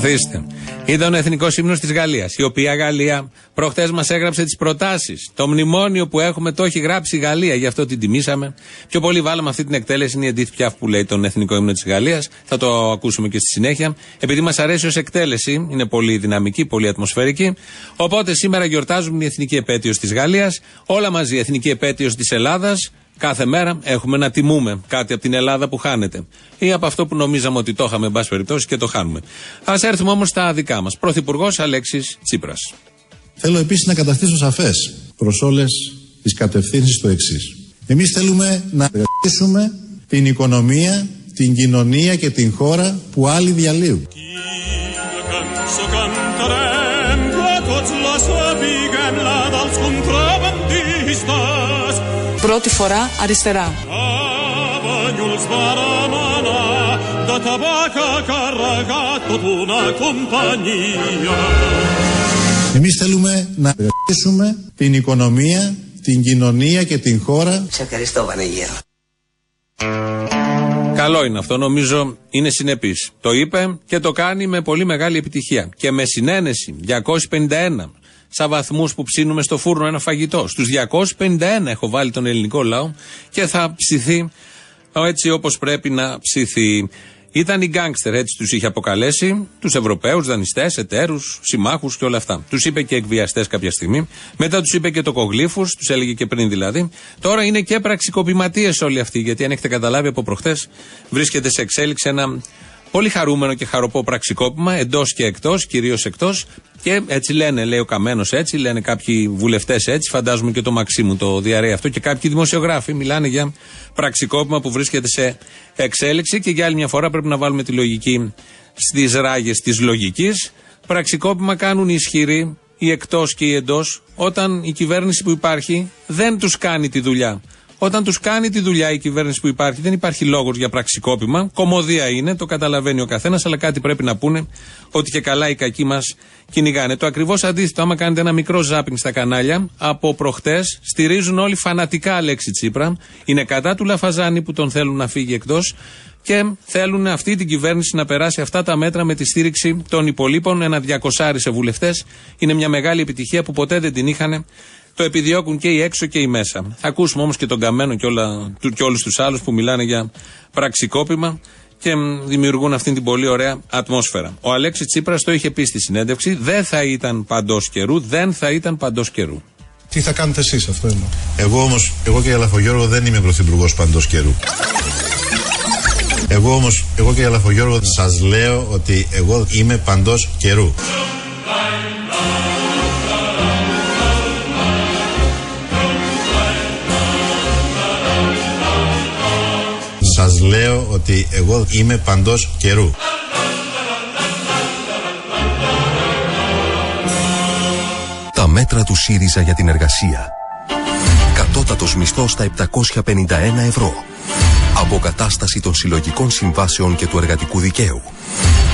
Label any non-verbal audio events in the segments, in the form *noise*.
Καθίστε. Ήταν ο εθνικός ύμνος της Γαλλίας. Η οποία Γαλλία προχθέ μας έγραψε τις προτάσεις. Το μνημόνιο που έχουμε το έχει γράψει η Γαλλία, γι' αυτό την τιμήσαμε. Πιο πολύ βάλαμε αυτή την εκτέλεση. Είναι η Εντίθ Πιάφ που λέει τον εθνικό ύμνο της Γαλλίας. Θα το ακούσουμε και στη συνέχεια. Επειδή μας αρέσει ως εκτέλεση, είναι πολύ δυναμική, πολύ ατμοσφαιρική. Οπότε σήμερα γιορτάζουμε την εθνική επέτειος της Γαλλίας. Όλα μαζί, η εθνική επέτειος της Ελλάδας. Κάθε μέρα έχουμε να τιμούμε κάτι από την Ελλάδα που χάνεται. Ή από αυτό που νομίζαμε ότι το είχαμε, εν πάση περιπτώσει, και το χάνουμε. Α έρθουμε όμως στα δικά μας. Πρωθυπουργός Αλέξης Τσίπρας. Θέλω επίσης να καταστήσω σαφές προς όλες τις κατευθύνσεις το εξής. Εμείς θέλουμε να εργαστήσουμε την οικονομία, την κοινωνία και την χώρα που άλλοι διαλύουν. Πρώτη φορά αριστερά. A Banyuls vàrem anar de tabac a carregat tota una companyia. Εμείς θέλουμε να εργαστήσουμε την οικονομία, την κοινωνία και την χώρα Σε ευχαριστώ Βανίγερο. Καλό είναι αυτό, νομίζω είναι συνεπής. Το είπε και το κάνει με πολύ μεγάλη επιτυχία. Και με συνένεση 251 σαν βαθμούς που ψήνουμε στο φούρνο ένα φαγητό. Στους 251 έχω βάλει τον ελληνικό λαό και θα ψηθεί έτσι όπως πρέπει να ψηθεί. Ήταν οι γκάγκστερ, έτσι τους είχε αποκαλέσει, τους Ευρωπαίους, δανειστές, εταίρους, συμμάχους και όλα αυτά. Τους είπε και εκβιαστές κάποια στιγμή. Μετά τους είπε και τοκογλύφου, τους έλεγε και πριν δηλαδή. Τώρα είναι και πραξικοπηματίες όλοι αυτοί, γιατί αν έχετε καταλάβει από προχθέ, βρίσκεται σε εξέλιξη ένα πολύ χαρούμενο και χαροπό πραξικόπημα, εντός και εκτός, κυρίως εκτός. Και έτσι λένε, λέει ο Καμένος έτσι, λένε κάποιοι βουλευτές έτσι, φαντάζομαι και το Μαξίμου το διαρρέει αυτό και κάποιοι δημοσιογράφοι μιλάνε για πραξικόπημα που βρίσκεται σε εξέλιξη και για άλλη μια φορά πρέπει να βάλουμε τη λογική στις ράγες της λογικής. Πραξικόπημα κάνουν οι ισχυροί, οι εκτός και οι εντός, όταν η κυβέρνηση που υπάρχει δεν τους κάνει τη δουλειά. Όταν τους κάνει τη δουλειά η κυβέρνηση που υπάρχει, δεν υπάρχει λόγος για πραξικόπημα. Κομμωδία είναι, το καταλαβαίνει ο καθένας, αλλά κάτι πρέπει να πούνε ότι και καλά οι κακοί μας κυνηγάνε. Το ακριβώς αντίθετο, άμα κάνετε ένα μικρό ζάπινγκ στα κανάλια, από προχτές στηρίζουν όλοι φανατικά Αλέξη Τσίπρα. Είναι κατά του Λαφαζάνη που τον θέλουν να φύγει εκτός και θέλουν αυτή την κυβέρνηση να περάσει αυτά τα μέτρα με τη στήριξη των υπολείπων. Ένα διακοσάρι σε βουλευτές. Είναι μια μεγάλη επιτυχία που ποτέ δεν την είχαν. Το επιδιώκουν και οι έξω και οι μέσα. Θα ακούσουμε όμως και τον Καμένο και, όλα, του- και όλους τους άλλους που μιλάνε για πραξικόπημα και μ, δημιουργούν αυτή την πολύ ωραία ατμόσφαιρα. Ο Αλέξης Τσίπρας το είχε πει στη συνέντευξη. Δεν θα ήταν παντός καιρού, δεν θα ήταν παντός καιρού. Τι θα κάνετε εσείς, αυτό εννοώ. Εγώ όμως, εγώ και η Αλαφογιώργο δεν είμαι πρωθυπουργός παντός καιρού. Εγώ όμως, εγώ και η Αλαφογιώργο σας λέω ότι εγώ είμαι παντός καιρού. Σας λέω ότι εγώ είμαι παντός καιρού. Τα μέτρα του ΣΥΡΙΖΑ για την εργασία. Κατώτατος μισθός στα 751 ευρώ. Αποκατάσταση των συλλογικών συμβάσεων και του εργατικού δικαίου.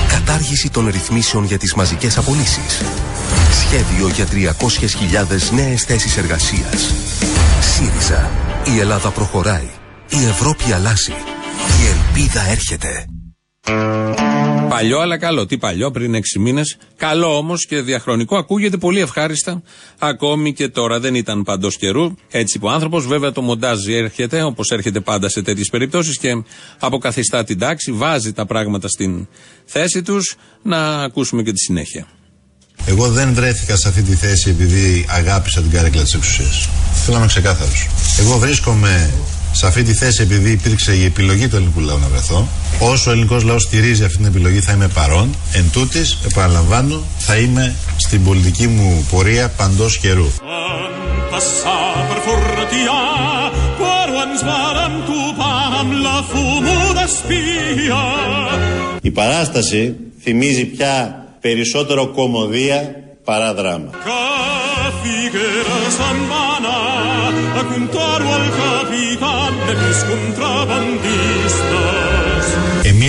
Κατάργηση των ρυθμίσεων για τις μαζικές απολύσεις. Σχέδιο για 300.000 νέες θέσεις εργασίας. ΣΥΡΙΖΑ. Η Ελλάδα προχωράει. Η Ευρώπη αλλάζει. Η ελπίδα έρχεται. Παλιό, αλλά καλό. Τι παλιό, πριν 6 μήνες. Καλό όμως και διαχρονικό. Ακούγεται πολύ ευχάριστα. Ακόμη και τώρα δεν ήταν παντός καιρού. Έτσι είπε ο άνθρωπος. Βέβαια το μοντάζ έρχεται, όπως έρχεται πάντα σε τέτοιες περιπτώσεις και αποκαθιστά την τάξη, βάζει τα πράγματα στην θέση τους. Να ακούσουμε και τη συνέχεια. Εγώ δεν βρέθηκα σε αυτή τη θέση επειδή αγάπησα την καρέκλα της εξουσίας. Θέλω να είμαι ξεκάθαρος. Εγώ βρίσκομαι σε αυτή τη θέση επειδή υπήρξε η επιλογή του ελληνικού λαού να βρεθώ. Όσο ο ελληνικός λαός στηρίζει αυτή την επιλογή, θα είμαι παρόν. Εν τούτης, επαναλαμβάνω, θα είμαι στην πολιτική μου πορεία παντός καιρού. Passa per furtia, quaruan svaram tu pam la fumo da spia. Η παράσταση θυμίζει πια περισσότερο κομμωδία παρά δράμα.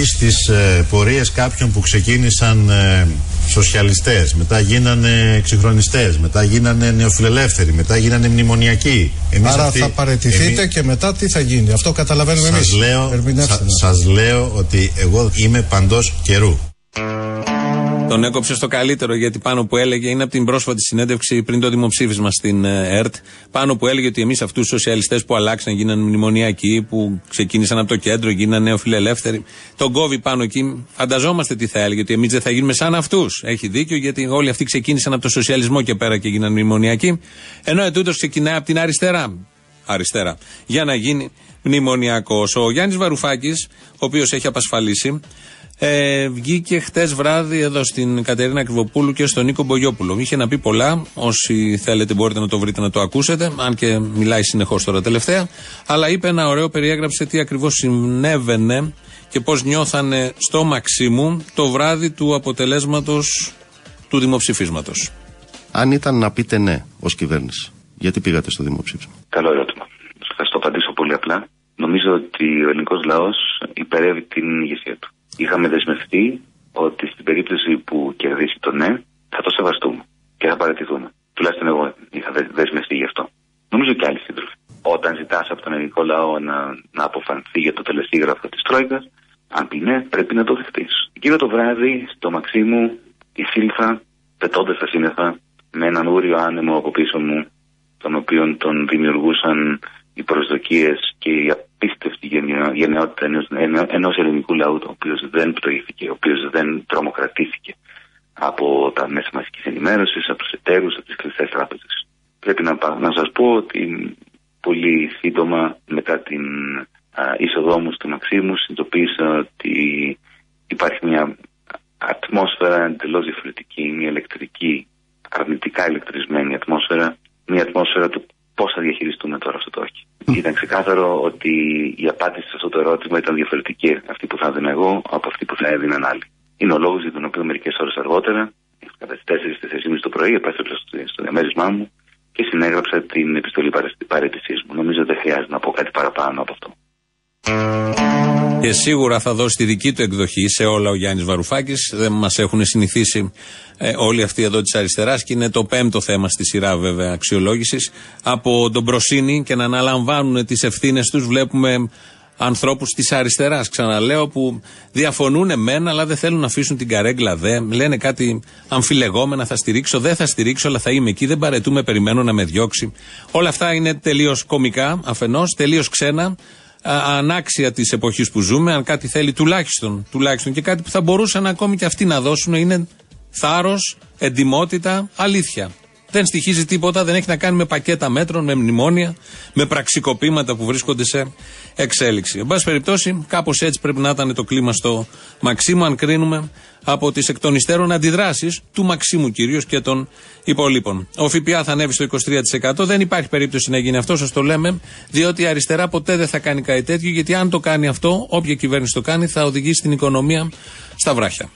Στις ε, πορείες κάποιων που ξεκίνησαν ε, σοσιαλιστές, μετά γίνανε εξυγχρονιστές, μετά γίνανε νεοφιλελεύθεροι, μετά γίνανε μνημονιακοί. Εμείς Άρα αυτοί- θα παραιτηθείτε εμείς- και μετά τι θα γίνει. Αυτό καταλαβαίνουμε εμείς. Σας λέω, Ερμηνεύστε σα- μας. σας λέω ότι εγώ είμαι παντός καιρού. Τον έκοψε στο καλύτερο γιατί πάνω που έλεγε είναι από την πρόσφατη συνέντευξη πριν το δημοψήφισμα στην ε, ΕΡΤ. Πάνω που έλεγε ότι εμείς αυτούς τους σοσιαλιστές που αλλάξαν, γίνανε μνημονιακοί, που ξεκίνησαν από το κέντρο, γίνανε νεοφιλελεύθεροι. Τον κόβει πάνω εκεί. Φανταζόμαστε τι θα έλεγε, ότι εμείς δεν θα γίνουμε σαν αυτούς. Έχει δίκιο γιατί όλοι αυτοί ξεκίνησαν από το σοσιαλισμό και πέρα και γίνανε μνημονιακοί. Ενώ ετούτο ξεκινάει από την αριστερά. Αριστερά. Για να γίνει μνημονιακός. Ο Γιάννης Βαρουφάκης, ο οποίος έχει απασφαλίσει, ε, βγήκε χτες βράδυ εδώ στην Κατερίνα Κρυβοπούλου και στον Νίκο Μπογιόπουλο. Είχε να πει πολλά. Όσοι θέλετε μπορείτε να το βρείτε να το ακούσετε. Αν και μιλάει συνεχώς τώρα τελευταία. Αλλά είπε ένα ωραίο, περιέγραψε τι ακριβώς συνέβαινε και πώς νιώθανε στο Μαξίμου το βράδυ του αποτελέσματος του δημοψηφίσματος. Αν ήταν να πείτε ναι ως κυβέρνηση, γιατί πήγατε στο δημοψήφισμα; Καλό ερώτημα. Θα στο απαντήσω πολύ απλά. Νομίζω ότι ο ελληνικός λαός υπερεύει την ηγεσία του. Είχαμε δεσμευτεί ότι στην περίπτωση που κερδίσει το ναι, θα το σεβαστούμε και θα παραιτηθούμε. Τουλάχιστον εγώ είχα δε- δεσμευτεί γι' αυτό. Νομίζω και άλλοι σύντροφοι. Όταν ζητάς από τον ελληνικό λαό να, να αποφανθεί για το τελεσίγραφο της Τρόικας, αν πει ναι, πρέπει να το δεχτείς. Εκείνο το βράδυ, στο Μαξίμου, εισήλθα πετώντας τα σύννεφα με έναν ούριο άνεμο από πίσω μου τον οποίον τον δημιουργούσαν οι προσδοκίες και η απίστευτη γενναιο- γενναιότητα ενός, ενό- ενός ελληνικού λαού, ο οποίος δεν πτωήθηκε, ο οποίος δεν τρομοκρατήθηκε από τα μέσα μαζικής ενημέρωσης, από τους εταίρους, από τις κλειστές τράπεζες. Πρέπει να, πα- να σας πω ότι πολύ σύντομα μετά την α, είσοδό μου στο Μαξίμου συνειδητοποίησα ότι υπάρχει μια ατμόσφαιρα εντελώς διαφορετική, μια ηλεκτρική, αρνητικά ηλεκτρισμένη ατμόσφαιρα, μια ατμόσφαιρα του πώς θα διαχειριστούμε τώρα αυτό το όχι. Ήταν ξεκάθαρο ότι η απάντηση σε αυτό το ερώτημα ήταν διαφορετική αυτή που θα έδινα εγώ από αυτή που θα έδιναν άλλοι. Είναι ο λόγος για τον οποίο μερικές ώρες αργότερα, κατά τις 4-4.30 το πρωί, επέστρεψα στο, στο διαμέρισμά μου και συνέγραψα την επιστολή παρέτησής μου. Νομίζω δεν χρειάζεται να πω κάτι παραπάνω από αυτό. Και σίγουρα θα δώσει τη δική του εκδοχή σε όλα ο Γιάννης Βαρουφάκης. Δεν μας έχουν συνηθίσει ε, όλοι αυτοί εδώ της αριστεράς και είναι το πέμπτο θέμα στη σειρά βέβαια αξιολόγησης. Από τον Προσύνη και να αναλαμβάνουν τις ευθύνες τους βλέπουμε ανθρώπους της αριστεράς, ξαναλέω, που διαφωνούν μεν, αλλά δεν θέλουν να αφήσουν την καρέγκλα δε. Λένε κάτι αμφιλεγόμενα, θα στηρίξω, δεν θα στηρίξω, αλλά θα είμαι εκεί, δεν παρετούμε, περιμένω να με διώξει. Όλα αυτά είναι τελείως κομικά αφενός, τελείως ξένα α- ανάξια της εποχής που ζούμε. Αν κάτι θέλει τουλάχιστον, τουλάχιστον και κάτι που θα μπορούσαν ακόμη και αυτοί να δώσουν είναι θάρρος, εντιμότητα, αλήθεια. Δεν στοιχίζει τίποτα, δεν έχει να κάνει με πακέτα μέτρων, με μνημόνια, με πραξικοπήματα που βρίσκονται σε εξέλιξη. Εν πάση περιπτώσει, κάπως έτσι πρέπει να ήταν το κλίμα στο Μαξίμου, αν κρίνουμε από τις εκ των υστέρων αντιδράσεις του Μαξίμου κυρίως και των υπολείπων. Ο ΦΠΑ θα ανέβει στο 23%. Δεν υπάρχει περίπτωση να γίνει αυτό, σας το λέμε, διότι η αριστερά ποτέ δεν θα κάνει κάτι τέτοιο, γιατί αν το κάνει αυτό, όποια κυβέρνηση το κάνει, θα οδηγήσει την οικονομία στα βράχια.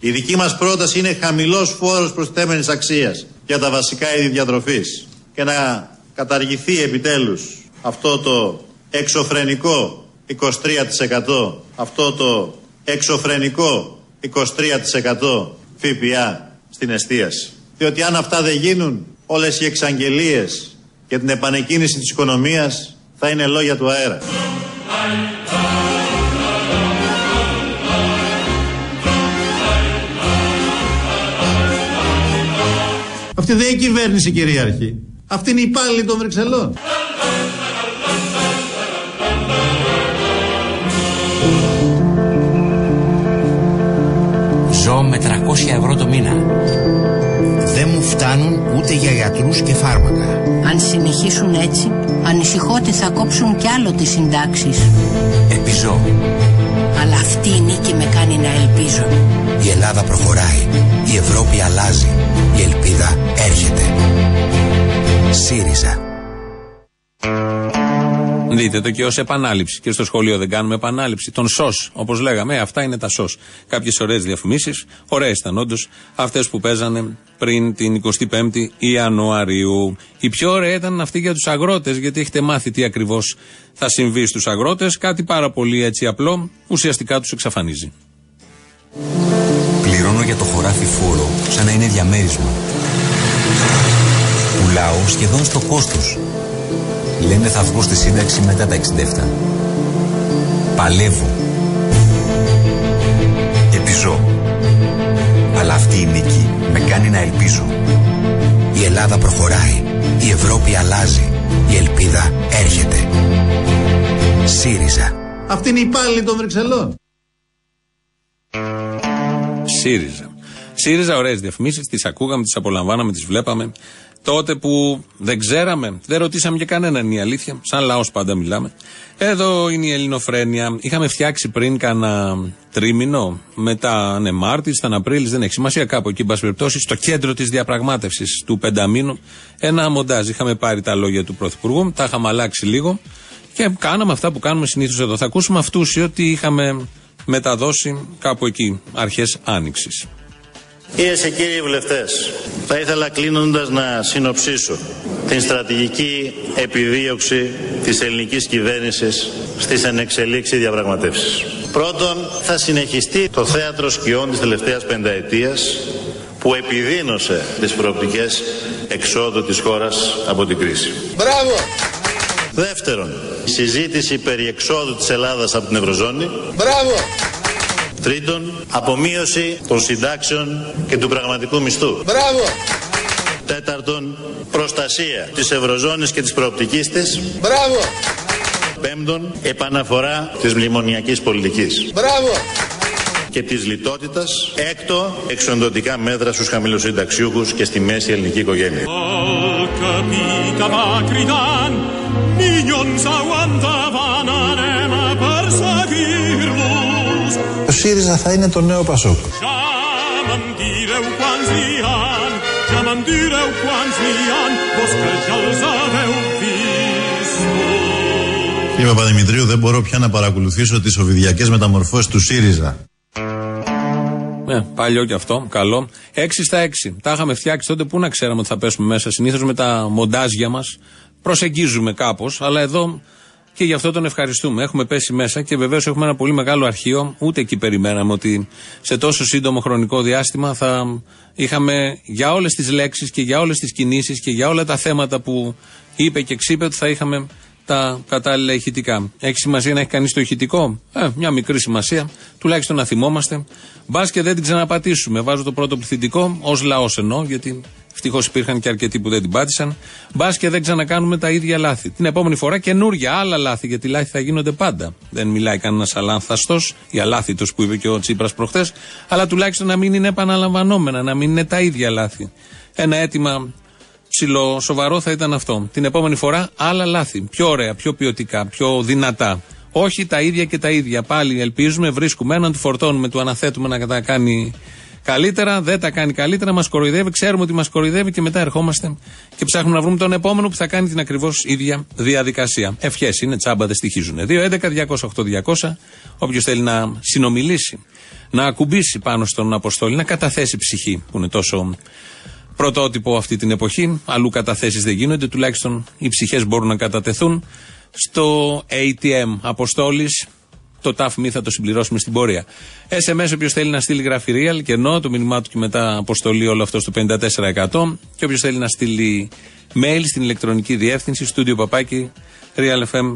Η δική μας πρόταση είναι χαμηλός φόρος προστέμενης αξίας για τα βασικά είδη διατροφής και να καταργηθεί επιτέλους αυτό το εξωφρενικό 23% αυτό το εξωφρενικό 23% ΦΠΑ στην εστίαση. Διότι αν αυτά δεν γίνουν όλες οι εξαγγελίες για την επανεκκίνηση της οικονομίας θα είναι λόγια του αέρα. Αυτή δεν είναι η κυβέρνηση κυρίαρχη. Αυτή είναι η υπάλληλη των Βρυξελών. Ζω με 300 ευρώ το μήνα. φτάνουν ούτε για γιατρούς και φάρμακα. Αν συνεχίσουν έτσι, ανησυχώ ότι θα κόψουν κι άλλο τις συντάξεις. Επιζώ. Αλλά αυτή η νίκη με κάνει να ελπίζω. Η Ελλάδα προχωράει. Η Ευρώπη αλλάζει. Η ελπίδα έρχεται. ΣΥΡΙΖΑ. Δείτε το και ως επανάληψη. Και στο σχολείο δεν κάνουμε επανάληψη. Τον ΣΟΣ, όπως λέγαμε. Ε, αυτά είναι τα ΣΟΣ. Κάποιες ωραίες διαφημίσεις. Ωραίε ήταν όντως αυτές που παίζανε πριν την 25η Ιανουαρίου. Η πιο ωραία ήταν αυτή για τους αγρότες, γιατί έχετε μάθει τι ακριβώς θα συμβεί στους αγρότες. Κάτι πάρα πολύ έτσι απλό, ουσιαστικά τους εξαφανίζει. Πληρώνω για το χωράφι φόρο σαν να είναι διαμέρισμα. Πουλάω σχεδόν στο κόστος. Λένε θα βγω στη σύνταξη μετά τα 67. Παλεύω. Επιζώ. Αλλά αυτή η νίκη με κάνει να ελπίζω. Η Ελλάδα προχωράει. Η Ευρώπη αλλάζει. Η ελπίδα έρχεται. ΣΥΡΙΖΑ. Αυτή είναι η υπάλληλη των Βρυξελών. ΣΥΡΙΖΑ. ΣΥΡΙΖΑ, ωραίες διαφημίσεις, τις ακούγαμε, τις απολαμβάναμε, τις βλέπαμε. Τότε που δεν ξέραμε, δεν ρωτήσαμε και κανέναν είναι η αλήθεια. Σαν λαός πάντα μιλάμε. Εδώ είναι η Ελληνοφρένεια. Είχαμε φτιάξει πριν κάνα τρίμηνο, μετά ναι, Μάρτη, ήταν Απρίλης, δεν έχει σημασία κάπου εκεί, εν πάση περιπτώσει, στο κέντρο της διαπραγμάτευσης του πενταμήνου, ένα μοντάζ. Είχαμε πάρει τα λόγια του Πρωθυπουργού, τα είχαμε αλλάξει λίγο και κάναμε αυτά που κάνουμε συνήθως εδώ. Θα ακούσουμε αυτούσιο ότι είχαμε μεταδώσει κάπου εκεί, αρχές Άνοιξης. Κυρίες και κύριοι βουλευτές, θα ήθελα κλείνοντας να συνοψίσω την στρατηγική επιδίωξη της ελληνικής κυβέρνησης στις ενεξελίξεις διαπραγματεύσεις. Πρώτον, θα συνεχιστεί το θέατρο σκιών της τελευταίας πενταετίας που επιδίνωσε τις προοπτικές εξόδου της χώρας από την κρίση. Μπράβο! Δεύτερον, η συζήτηση περί εξόδου της Ελλάδας από την Ευρωζώνη. Μπράβο! Τρίτον, απομείωση των συντάξεων και του πραγματικού μισθού. Μπράβο! Τέταρτον, προστασία της Ευρωζώνης και της προοπτικής της. Μπράβο! Πέμπτον, επαναφορά της μνημονιακής πολιτικής. Μπράβο! και της λιτότητας. Έκτο, εξοντοτικά μέτρα στους χαμηλοσυνταξιούχους και στη μέση ελληνική οικογένεια. ΣΥΡΙΖΑ θα είναι το νέο Πασόκ. Ja me'n direu quants n'hi ha, ja me'n direu quants n'hi ha, vos que ja els haveu vist. Κύριε Παπαδημητρίου, δεν μπορώ πια να παρακολουθήσω τις οβιδιακές μεταμορφώσεις του ΣΥΡΙΖΑ. Ναι, παλιό και αυτό, καλό. 6 στα 6. Τα είχαμε φτιάξει τότε που να ξέραμε ότι θα πέσουμε μέσα. Συνήθως με τα μοντάζια μας προσεγγίζουμε κάπως, αλλά εδώ και γι' αυτό τον ευχαριστούμε. Έχουμε πέσει μέσα και βεβαίως έχουμε ένα πολύ μεγάλο αρχείο. Ούτε εκεί περιμέναμε ότι σε τόσο σύντομο χρονικό διάστημα θα είχαμε για όλες τις λέξεις και για όλες τις κινήσεις και για όλα τα θέματα που είπε και ξύπε ότι θα είχαμε τα κατάλληλα ηχητικά. Έχει σημασία να έχει κανείς το ηχητικό; Ε, μια μικρή σημασία. Τουλάχιστον να θυμόμαστε. Μπας και δεν την ξαναπατήσουμε. Βάζω το πρώτο πληθυντικό, ως λαός εννοώ, γιατί ευτυχώς υπήρχαν και αρκετοί που δεν την πάτησαν. Μπας και δεν ξανακάνουμε τα ίδια λάθη. Την επόμενη φορά καινούργια, άλλα λάθη, γιατί λάθη θα γίνονται πάντα. Δεν μιλάει κανένας αλάνθαστος ή αλάθητος που είπε και ο Τσίπρας προχθές, αλλά τουλάχιστον να μην είναι επαναλαμβανόμενα, να μην είναι τα ίδια λάθη. Ένα αίτημα ψηλό, σοβαρό θα ήταν αυτό. Την επόμενη φορά άλλα λάθη. Πιο ωραία, πιο ποιοτικά, πιο δυνατά. Όχι τα ίδια και τα ίδια. Πάλι ελπίζουμε, βρίσκουμε έναν, του φορτώνουμε, του αναθέτουμε να τα κάνει καλύτερα. Δεν τα κάνει καλύτερα, μας κοροϊδεύει. Ξέρουμε ότι μας κοροϊδεύει και μετά ερχόμαστε και ψάχνουμε να βρούμε τον επόμενο που θα κάνει την ακριβώς ίδια διαδικασία. Ευχές είναι, τσάμπα δεν στοιχίζουν. 2.11.208.200. Όποιος θέλει να συνομιλήσει, να ακουμπήσει πάνω στον Αποστόλη, να καταθέσει ψυχή που είναι τόσο πρωτότυπο αυτή την εποχή. Αλλού καταθέσεις δεν γίνονται, τουλάχιστον οι ψυχές μπορούν να κατατεθούν. Στο ATM Αποστόλης, το τάφμι θα το συμπληρώσουμε στην πορεία. SMS, όποιος θέλει να στείλει γράφει real και ενώ το μήνυμά του και μετά αποστολή όλο αυτό στο 54%. Και όποιος θέλει να στείλει mail στην ηλεκτρονική διεύθυνση studio παπάκι realfm.gr.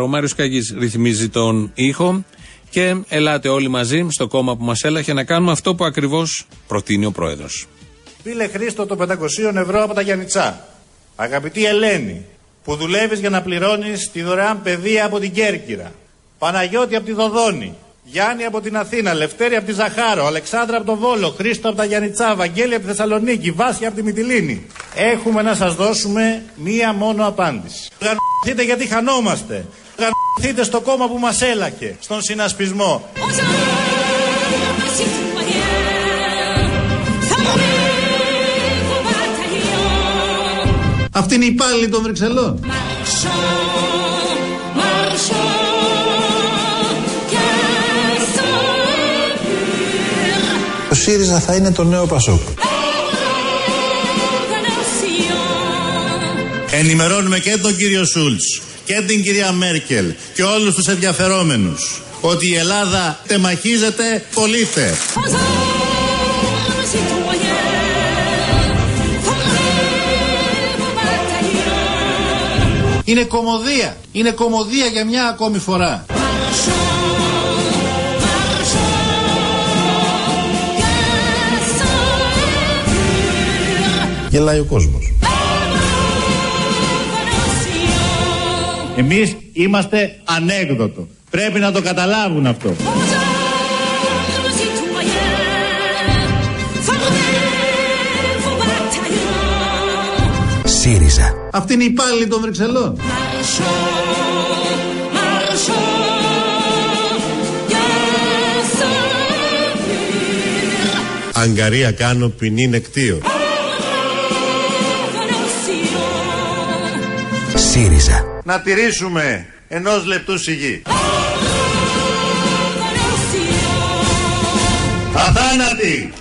Ο Μάριος Καγής ρυθμίζει τον ήχο. Και ελάτε όλοι μαζί στο κόμμα που μας έλαχε να κάνουμε αυτό που ακριβώς προτείνει ο πρόεδρος. Φίλε Χρήστο το 500 ευρώ από τα Γιαννιτσά. Αγαπητή Ελένη, που δουλεύεις για να πληρώνεις τη δωρεάν παιδεία από την Κέρκυρα. Παναγιώτη από τη Δοδόνη. Γιάννη από την Αθήνα, Λευτέρη από τη Ζαχάρο, Αλεξάνδρα από το Βόλο, Χρήστο από τα Γιαννιτσά, Βαγγέλη από τη Θεσσαλονίκη, Βάσια από τη Μυτιλίνη. Έχουμε να σας δώσουμε μία μόνο απάντηση. Γαρνηθείτε γιατί χανόμαστε. Γαρνηθείτε στο κόμμα που μας έλακε, στον συνασπισμό. Αυτή είναι η υπάλληλη των Βρυξελών. ΣΥΡΙΖΑ θα είναι το νέο Πασόκ. Ενημερώνουμε και τον κύριο Σούλτς και την κυρία Μέρκελ και όλους τους ενδιαφερόμενους ότι η Ελλάδα τεμαχίζεται πολίθε. Είναι κομμωδία. Είναι κομμωδία για μια ακόμη φορά. Γελάει ο κόσμος. Εμείς είμαστε ανέκδοτο. Πρέπει να το καταλάβουν αυτό. ΣΥΡΙΖΑ. Αυτή είναι η υπάλληλη των Βρυξελών. Αγκαρία κάνω ποινή νεκτίο. ΣΥΡΙΖΑ. Να τηρήσουμε ενός λεπτού σιγή. Αθάνατη!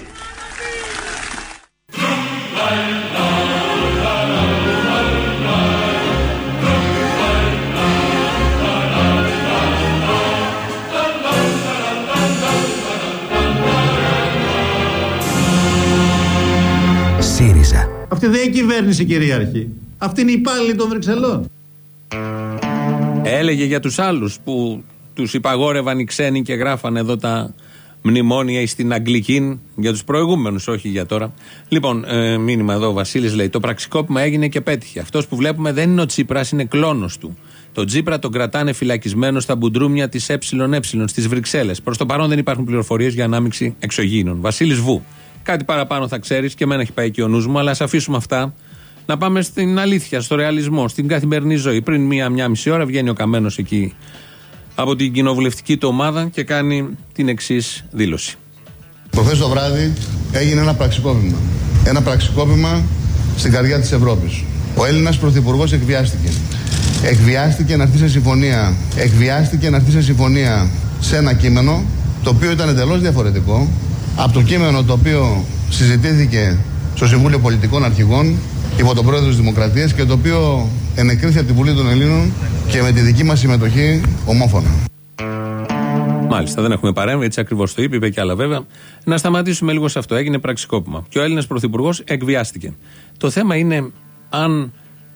ΣΥΡΙΖΑ. Αυτή δεν είναι κυβέρνηση κυρίαρχη. Αυτή είναι η υπάλληλη των Βρυξελών. Έλεγε για τους άλλους που τους υπαγόρευαν οι ξένοι και γράφανε εδώ τα μνημόνια στην Αγγλική για τους προηγούμενους, όχι για τώρα. Λοιπόν, ε, μήνυμα εδώ ο Βασίλης λέει: Το πραξικόπημα έγινε και πέτυχε. Αυτός που βλέπουμε δεν είναι ο Τσίπρας, είναι κλόνος του. Το Τσίπρα τον κρατάνε φυλακισμένο στα μπουντρούμια της ΕΕ στις Βρυξέλλες. Προς το παρόν δεν υπάρχουν πληροφορίες για ανάμειξη εξωγήινων. Βασίλης Βου. Κάτι παραπάνω θα ξέρεις και εμένα έχει πάει και ο νους μου, αλλά ας αφήσουμε αυτά. Να πάμε στην αλήθεια, στο ρεαλισμό, στην καθημερινή ζωή. Πριν μία-μία μισή ώρα βγαίνει ο Καμένος εκεί από την κοινοβουλευτική του ομάδα και κάνει την εξής δήλωση. Προχθές το βράδυ έγινε ένα πραξικόπημα. Ένα πραξικόπημα στην καρδιά της Ευρώπης. Ο Έλληνας Πρωθυπουργός εκβιάστηκε. Εκβιάστηκε να έρθει σε συμφωνία. Εκβιάστηκε να έρθει σε συμφωνία σε ένα κείμενο το οποίο ήταν εντελώς διαφορετικό από το κείμενο το οποίο συζητήθηκε στο Συμβούλιο Πολιτικών Αρχηγών υπό τον Πρόεδρο της Δημοκρατίας και το οποίο ενεκρίθη από τη Βουλή των Ελλήνων και με τη δική μας συμμετοχή ομόφωνα. Μάλιστα, δεν έχουμε παρέμβει, έτσι ακριβώς το είπε, είπε και άλλα βέβαια. Να σταματήσουμε λίγο σε αυτό. Έγινε πραξικόπημα. Και ο Έλληνας Πρωθυπουργός εκβιάστηκε. Το θέμα είναι αν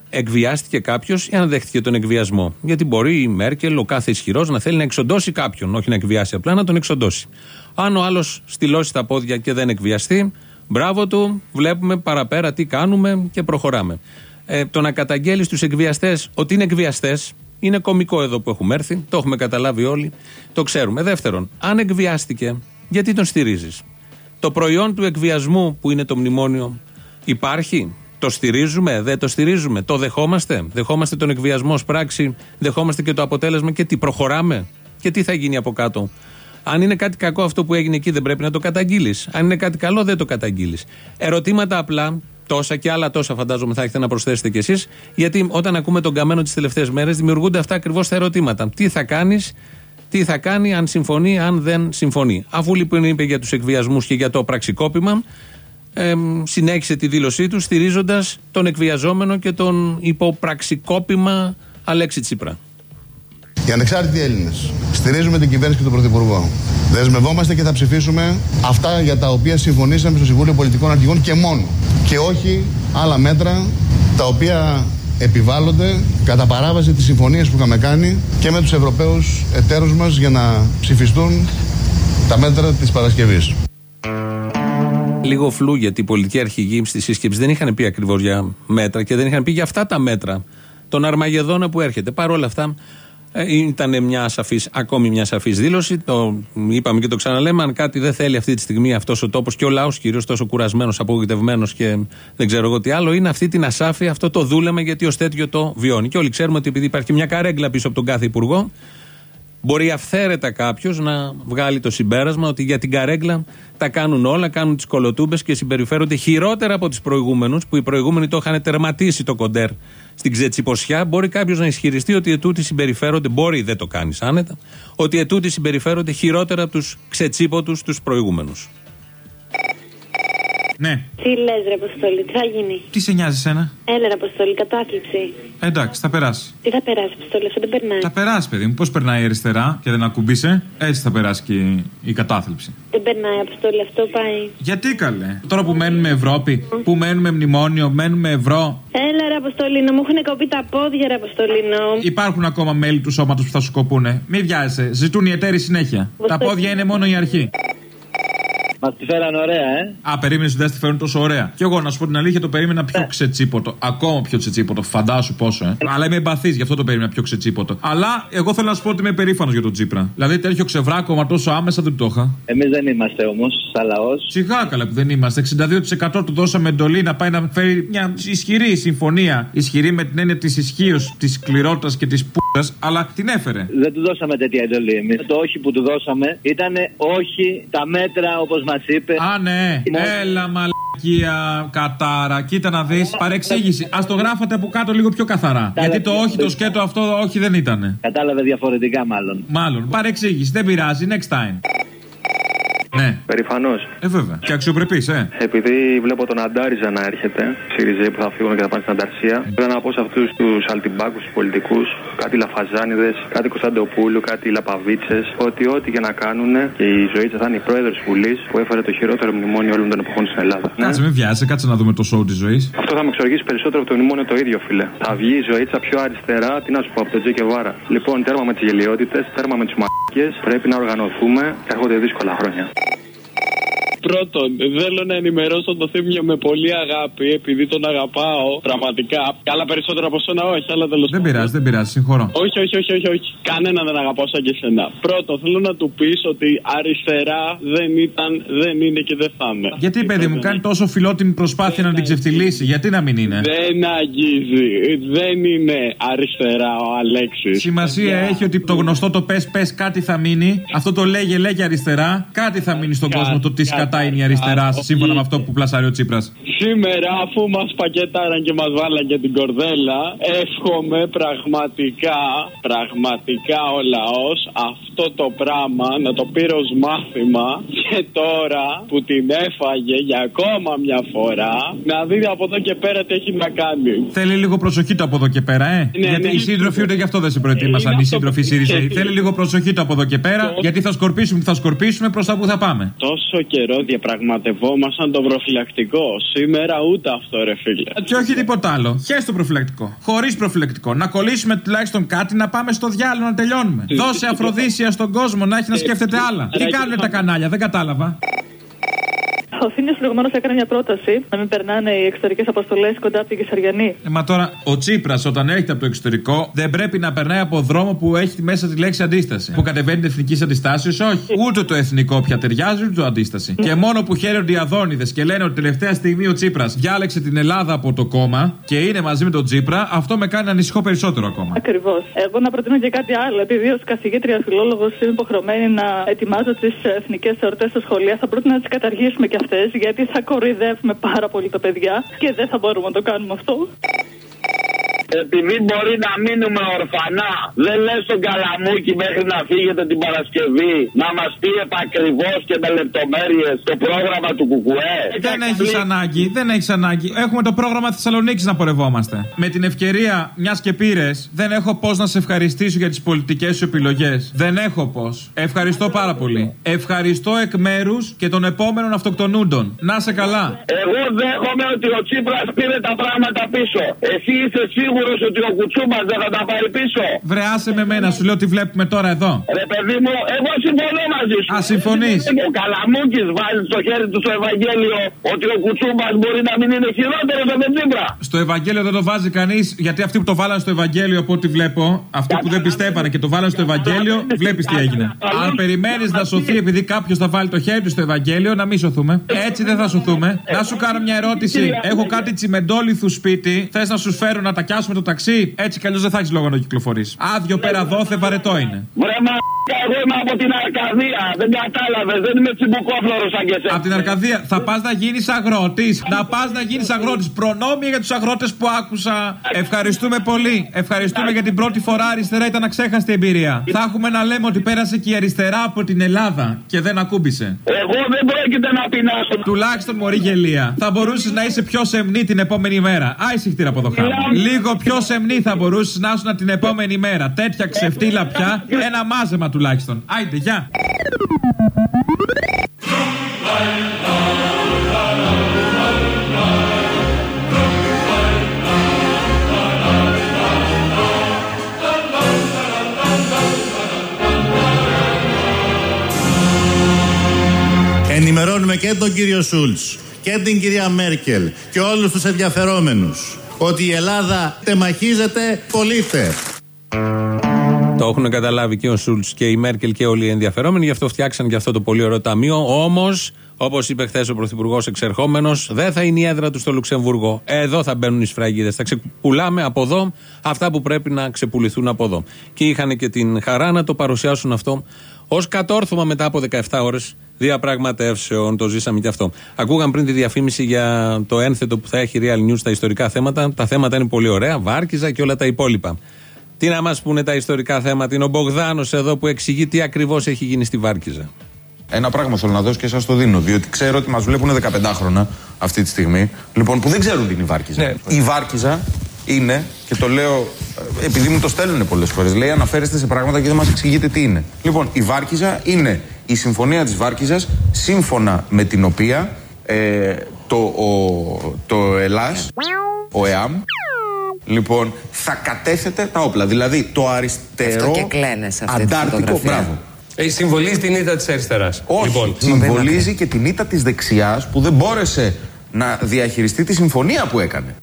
εκβιάστηκε κάποιος ή αν δέχτηκε τον εκβιασμό. Γιατί μπορεί η Μέρκελ, ο κάθε ισχυρός, να θέλει να εξοντώσει κάποιον, όχι να εκβιάσει απλά, να τον εξοντώσει. Αν ο άλλος στυλώσει τα πόδια και δεν εκβιαστεί, μπράβο του, βλέπουμε παραπέρα τι κάνουμε και προχωράμε. Ε, το να καταγγέλεις στου εκβιαστές ότι είναι εκβιαστές, είναι κωμικό εδώ που έχουμε έρθει, το έχουμε καταλάβει όλοι, το ξέρουμε. Δεύτερον, αν εκβιάστηκε, γιατί τον στηρίζεις; Το προϊόν του εκβιασμού που είναι το μνημόνιο υπάρχει; Το στηρίζουμε, δεν το στηρίζουμε; Το δεχόμαστε; Δεχόμαστε τον εκβιασμό ως πράξη; Δεχόμαστε και το αποτέλεσμα; Και τι προχωράμε; Και τι θα γίνει από κάτω; Αν είναι κάτι κακό αυτό που έγινε εκεί, δεν πρέπει να το καταγγείλεις. Αν είναι κάτι καλό, δεν το καταγγείλεις. Ερωτήματα απλά, τόσα και άλλα τόσα φαντάζομαι θα έχετε να προσθέσετε κι εσείς. Γιατί όταν ακούμε τον καμένο τις τελευταίες μέρες, δημιουργούνται αυτά ακριβώς τα ερωτήματα. Τι θα κάνεις, τι θα κάνει, αν συμφωνεί, αν δεν συμφωνεί. Αφού λοιπόν είπε για τους εκβιασμούς και για το πραξικόπημα, ε, συνέχισε τη δήλωσή του στηρίζοντας τον εκβιαζόμενο και τον υποπραξικόπημα Αλέξη Τσίπρα. Οι ανεξάρτητοι Έλληνες στηρίζουμε την κυβέρνηση και τον Πρωθυπουργό. Δεσμευόμαστε και θα ψηφίσουμε αυτά για τα οποία συμφωνήσαμε στο Συμβούλιο Πολιτικών Αρχηγών και μόνο. Και όχι άλλα μέτρα τα οποία επιβάλλονται κατά παράβαση τις συμφωνίες που είχαμε κάνει και με τους Ευρωπαίους εταίρους μας για να ψηφιστούν τα μέτρα της Παρασκευής. Λίγο φλού γιατί οι πολιτικοί αρχηγοί στη σύσκεψη δεν είχαν πει ακριβώς για μέτρα και δεν είχαν πει για αυτά τα μέτρα. Τον Αρμαγεδόνα που έρχεται. Παρ' όλα αυτά, Ε, Ήταν μια ασαφής, ακόμη μια σαφής δήλωση. Το είπαμε και το ξαναλέμε. Αν κάτι δεν θέλει αυτή τη στιγμή αυτός ο τόπος και ο λαός κυρίως τόσο κουρασμένος, απογοητευμένος και δεν ξέρω εγώ τι άλλο, είναι αυτή την ασάφεια, αυτό το δούλεμα γιατί ως τέτοιο το βιώνει. Και όλοι ξέρουμε ότι επειδή υπάρχει μια καρέγκλα πίσω από τον κάθε υπουργό, Μπορεί αυθαίρετα κάποιος να βγάλει το συμπέρασμα ότι για την καρέγκλα τα κάνουν όλα, κάνουν τις κολοτούμπες και συμπεριφέρονται χειρότερα από του προηγούμενους, που οι προηγούμενοι το είχαν τερματίσει το κοντέρ στην ξετσιποσιά. Μπορεί κάποιος να ισχυριστεί ότι ετούτοι συμπεριφέρονται, μπορεί δεν το κάνεις άνετα, ότι ετούτοι συμπεριφέρονται χειρότερα από τους ξετσίποτου τους προηγούμενους. Ναι. Τι λες, ρε Αποστολή, τι θα γίνει; Τι σε νοιάζει σένα. Έλα, ρε Αποστολή, κατάθλιψη. Ε, εντάξει, θα περάσει. Τι θα περάσει, Αποστολή, αυτό δεν περνάει. Θα περάσει, παιδί μου. Πώς περνάει η αριστερά και δεν ακουμπήσε, έτσι θα περάσει και η- η κατάθλιψη. Δεν περνάει, Αποστολή, αυτό πάει. Γιατί καλέ. Τώρα που μένουμε Ευρώπη, που μένουμε μνημόνιο, μένουμε ευρώ. Έλα, ρε Αποστολίνο, μου έχουν κοπεί τα πόδια, ρε Αποστολίνο. Υπάρχουν ακόμα μέλη του σώματος που θα σου κοπούνε. Μην βιάζεσαι. Ζητούν οι εταίροι συνέχεια. Τα πόδια είναι μόνο η αρχή. Μα τη φέραν ωραία, ε. Α, περίμενες ότι δεν θα τη φέρουν τόσο ωραία. Και εγώ να σου πω την αλήθεια, το περίμενα πιο ξετσίποτο. Ακόμα πιο ξετσίποτο. Φαντάσου πόσο, ε. Αλλά είμαι εμπαθής, γι' αυτό το περίμενα πιο ξετσίποτο. Αλλά εγώ θέλω να σου πω ότι είμαι περήφανος για τον Τσίπρα. Δηλαδή τέτοιο ξεβράκωμα τόσο άμεσα δεν το είχα. Εμείς δεν είμαστε όμως, σαν λαός. Σιγά καλά που δεν είμαστε. 62% του δώσαμε εντολή να πάει να φέρει μια ισχυρή συμφωνία. Ισχυρή με την έννοια της ισχύως, της σκληρότητας και της πούτα, αλλά την έφερε. Δεν του δώσαμε τέτοια εντολή εμείς. Το όχι που του δώσαμε ήταν όχι τα μέτρα όπως μας είπε. Α, ναι. Έλα, μαλακία, κατάρα. Κοίτα να δεις. Παρεξήγηση. Α το γράφατε από κάτω λίγο πιο καθαρά. Γιατί το όχι, το σκέτο αυτό, όχι δεν ήταν. Κατάλαβε διαφορετικά, μάλλον. Μάλλον. Παρεξήγηση. Δεν πειράζει. Next time. Ναι. Περηφανώς. Ε, βέβαια. Και αξιοπρεπής, ε. Επειδή βλέπω τον Αντάριζα να έρχεται, ΣΥΡΙΖΕ που θα φύγουν και θα πάνε στην Ανταρσία, θέλω να πω σε αυτούς τους αλτιμπάκους τους πολιτικούς, κάτι λαφαζάνιδες, κάτι Κωνσταντοπούλου, κάτι λαπαβίτσες, ότι ό,τι και να κάνουν και η ζωή θα είναι η πρόεδρος της Βουλής που έφερε το χειρότερο μνημόνιο όλων των εποχών στην Ελλάδα. Κάτσε, μην βιάζεσαι, κάτσε να δούμε το show της ζωής. Αυτό θα με εξοργήσει περισσότερο από το μνημόνιο το ίδιο, φίλε. Θα βγει η ζωή πιο αριστερά, τι να σου πω, από τον Τζέκε Βάρα. Λοιπόν, τέρμα με τις γελιότητες, τέρμα με τις μαλακίες, πρέπει να οργανωθούμε, έρχονται δύσκολα χρόνια. Πρώτον, θέλω να ενημερώσω το Θήμιο με πολύ αγάπη, επειδή τον αγαπάω πραγματικά. Καλά περισσότερο από σένα, όχι, αλλά τέλος Δεν πειράζει, δεν πειράζει, συγχωρώ. Όχι, όχι, όχι, όχι, όχι. Κανένα δεν αγαπάω σαν και σένα. Πρώτον, θέλω να του πεις ότι αριστερά δεν ήταν, δεν είναι και δεν θα είναι. Γιατί, παιδί μου, κάνει τόσο φιλότιμη προσπάθεια να την ξεφτυλίσει, γιατί να μην είναι; Δεν αγγίζει. Δεν είναι αριστερά ο Αλέξης. Σημασία έχει ότι το γνωστό το πες πες κάτι θα μείνει. Αυτό το λέγε λέγε αριστερά. Κάτι θα μείνει στον κόσμο το τις σκατά είναι η αριστερά, σύμφωνα με αυτό που πλασάρει ο Τσίπρας. Σήμερα, αφού μας πακετάραν και μας βάλαν και την κορδέλα, εύχομαι πραγματικά, πραγματικά ο λαός αυτό το πράγμα να το πήρε ως μάθημα και τώρα που την έφαγε για ακόμα μια φορά να δει από εδώ και πέρα τι έχει να κάνει. Θέλει λίγο προσοχή το από εδώ και πέρα, ε. Ναι, γιατί ναι. οι σύντροφοι ούτε γι' αυτό δεν σε προετοίμασαν, Είναι οι αυτό σύντροφοι που- ΣΥΡΙΖΑ. και- Θέλει λίγο προσοχή το από εδώ και πέρα, γιατί θα σκορπίσουμε, θα σκορπίσουμε προς τα που θα πάμε. Τόσο καιρό διαπραγματευόμασταν το προφυλακτικό. Σήμερα ούτε αυτό, ρε φίλε. Και όχι τίποτα άλλο. Χες το προφυλακτικό. Χωρίς προφυλακτικό. Να κολλήσουμε τουλάχιστον κάτι να πάμε στο διάλογο να τελειώνουμε. Δώσε αφροδίσια στον κόσμο να έχει να σκέφτεται άλλα. Τι κάνουν τα κανάλια, δεν κατάλαβα. Ο Θήμιος προηγουμένως έκανε μια πρόταση να μην περνάνε οι εξωτερικές αποστολές κοντά από την Κεσαριανή. Ε, μα τώρα ο Τσίπρας όταν έρχεται από το εξωτερικό δεν πρέπει να περνάει από δρόμο που έχει μέσα τη λέξη αντίσταση. Που κατεβαίνει εθνική αντιστάσεω, όχι. Ούτε το εθνικό πια ταιριάζει, ούτε το αντίσταση. Και μόνο που χαίρονται οι Αδόνιδες και λένε ότι τελευταία στιγμή ο Τσίπρας διάλεξε την Ελλάδα από το κόμμα και είναι μαζί με τον Τσίπρα, αυτό με κάνει να ανησυχώ περισσότερο ακόμα. Ακριβώς. Εγώ να προτείνω και κάτι άλλο. Επειδή ως καθηγήτρια φιλόλογος είμαι υποχρεωμένη να ετοιμάζω τις εθνικές εορτές στα σχολεία, θα πρότεινα να τις καταργήσουμε και αυτέ, γιατί θα κοροϊδεύουμε πάρα πολύ τα παιδιά και δεν θα μπορούμε να το κάνουμε αυτό. Επειδή μπορεί να μείνουμε ορφανά, δεν λες τον Καλαμούκι μέχρι να φύγετε την Παρασκευή να μας πει επακριβώς και με λεπτομέρειες το πρόγραμμα του Κουκουέ. Δεν έχεις ανάγκη, δεν έχεις ανάγκη. Έχουμε το πρόγραμμα Θεσσαλονίκης να πορευόμαστε. Με την ευκαιρία, μιας και πήρες, δεν έχω πώς να σε ευχαριστήσω για τις πολιτικές σου επιλογές. Δεν έχω πώς. Ευχαριστώ πάρα πολύ. Ευχαριστώ εκ μέρους και των επόμενων αυτοκτονούντων. Να σε καλά. Εγώ δέχομαι ότι ο Τσίπρας πήρε τα πράγματα πίσω. Εσύ είσαι σίγουρος σίγουρο ότι ο Κουτσούμπας δεν θα τα πάρει πίσω. Βρε, άσε με μένα, σου λέω τι βλέπουμε τώρα εδώ. Ρε παιδί μου, εγώ συμφωνώ μαζί σου. Α, συμφωνείς; Ο Καλαμούκης βάζει στο χέρι του στο Ευαγγέλιο ότι ο Κουτσούμπας μπορεί να μην είναι χειρότερος από τον Τσίπρα. Στο Ευαγγέλιο δεν το βάζει κανείς, γιατί αυτοί που το βάλαν στο Ευαγγέλιο, από ό,τι βλέπω, αυτοί που δεν πιστεύανε και το βάλαν στο Ευαγγέλιο, βλέπεις τι έγινε. Αν περιμένεις να σωθεί επειδή κάποιος θα βάλει το χέρι του στο Ευαγγέλιο, να μην σωθούμε. Έτσι δεν θα σωθούμε. Να σου κάνω μια ερώτηση. Έχω κάτι τσιμεντόλιθου σπίτι. Θες να σου φέρω να τα πιάσουμε το ταξί. Έτσι κι αλλιώς δεν θα έχεις λόγο να κυκλοφορείς. Άδειο πέρα δόθε βαρετό είναι. Βρε μα εγώ είμαι από την Αρκαδία. Δεν κατάλαβες, δεν είμαι τσιμπουκόφλωρος σαν και εσένα. Από την Αρκαδία θα πας να γίνεις αγρότης. Να πας να γίνεις αγρότης. Προνόμια για τους αγρότες που άκουσα. Ευχαριστούμε πολύ. Ευχαριστούμε για την πρώτη φορά αριστερά ήταν αξέχαστη εμπειρία. Θα έχουμε να λέμε ότι πέρασε και η αριστερά από την Ελλάδα και δεν ακούμπησε. Εγώ δεν πρόκειται να πεινάσω. Τουλάχιστον μωρή γελία. Θα μπορούσες να είσαι πιο σεμνή την επόμενη μέρα. Άισι χτύρα από το χάμα. Λίγο πιο σεμνή θα μπορούσες να ήσουν την επόμενη μέρα. Τέτοια ξεφτύλα πια. Ένα μάζεμα τουλάχιστον. Άιντε, γεια. Ενημερώνουμε και τον κύριο Σούλτς και την κυρία Μέρκελ και όλους τους ενδιαφερόμενους ότι η Ελλάδα τεμαχίζεται πολίτε. Το έχουν καταλάβει και ο Σούλτς και η Μέρκελ και όλοι οι ενδιαφερόμενοι, γι' αυτό φτιάξαν και αυτό το πολύ ωραίο ταμείο. Όμως, όπως είπε χθες ο Πρωθυπουργός εξερχόμενος, δεν θα είναι η έδρα τους στο Λουξεμβούργο. Εδώ θα μπαίνουν οι σφραγίδες. Θα ξεπουλάμε από εδώ αυτά που πρέπει να ξεπουληθούν από εδώ. Και είχαν και την χαρά να το παρουσιάσουν αυτό ως κατόρθωμα μετά από 17 ώρες διαπραγματεύσεων. Το ζήσαμε και αυτό. Ακούγαν πριν τη διαφήμιση για το ένθετο που θα έχει Real News στα ιστορικά θέματα. Τα θέματα είναι πολύ ωραία. Βάρκιζα και όλα τα υπόλοιπα. Τι να μας πούνε τα ιστορικά θέματα; Είναι ο Μπογδάνος εδώ που εξηγεί τι ακριβώς έχει γίνει στη Βάρκιζα. Ένα πράγμα θέλω να δώσω και εσά το δίνω. Διότι ξέρω ότι μας βλέπουν 15 χρόνια αυτή τη στιγμή. Λοιπόν, που δεν ξέρουν τι είναι η Βάρκιζα. Η Βάρκιζα είναι, και το λέω ε, επειδή μου το στέλνουν πολλές φορές, λέει αναφέρεστε σε πράγματα και δεν μας εξηγείτε τι είναι. Λοιπόν, η Βάρκιζα είναι η συμφωνία της Βάρκιζα σύμφωνα με την οποία ε, το, ο, το Ελλάς, ο ΕΑΜ, Λοιπόν, θα κατέθετε τα όπλα. Δηλαδή το αριστερό. Αυτό και κλαίνες σε αυτή τη Αντάρτικο. φωτογραφία. Μπράβο. Ε, συμβολίζει την ήττα της αριστεράς. Όχι. Λοιπόν, συμβολίζει και την ήττα της δεξιάς που δεν μπόρεσε να διαχειριστεί τη συμφωνία που έκανε.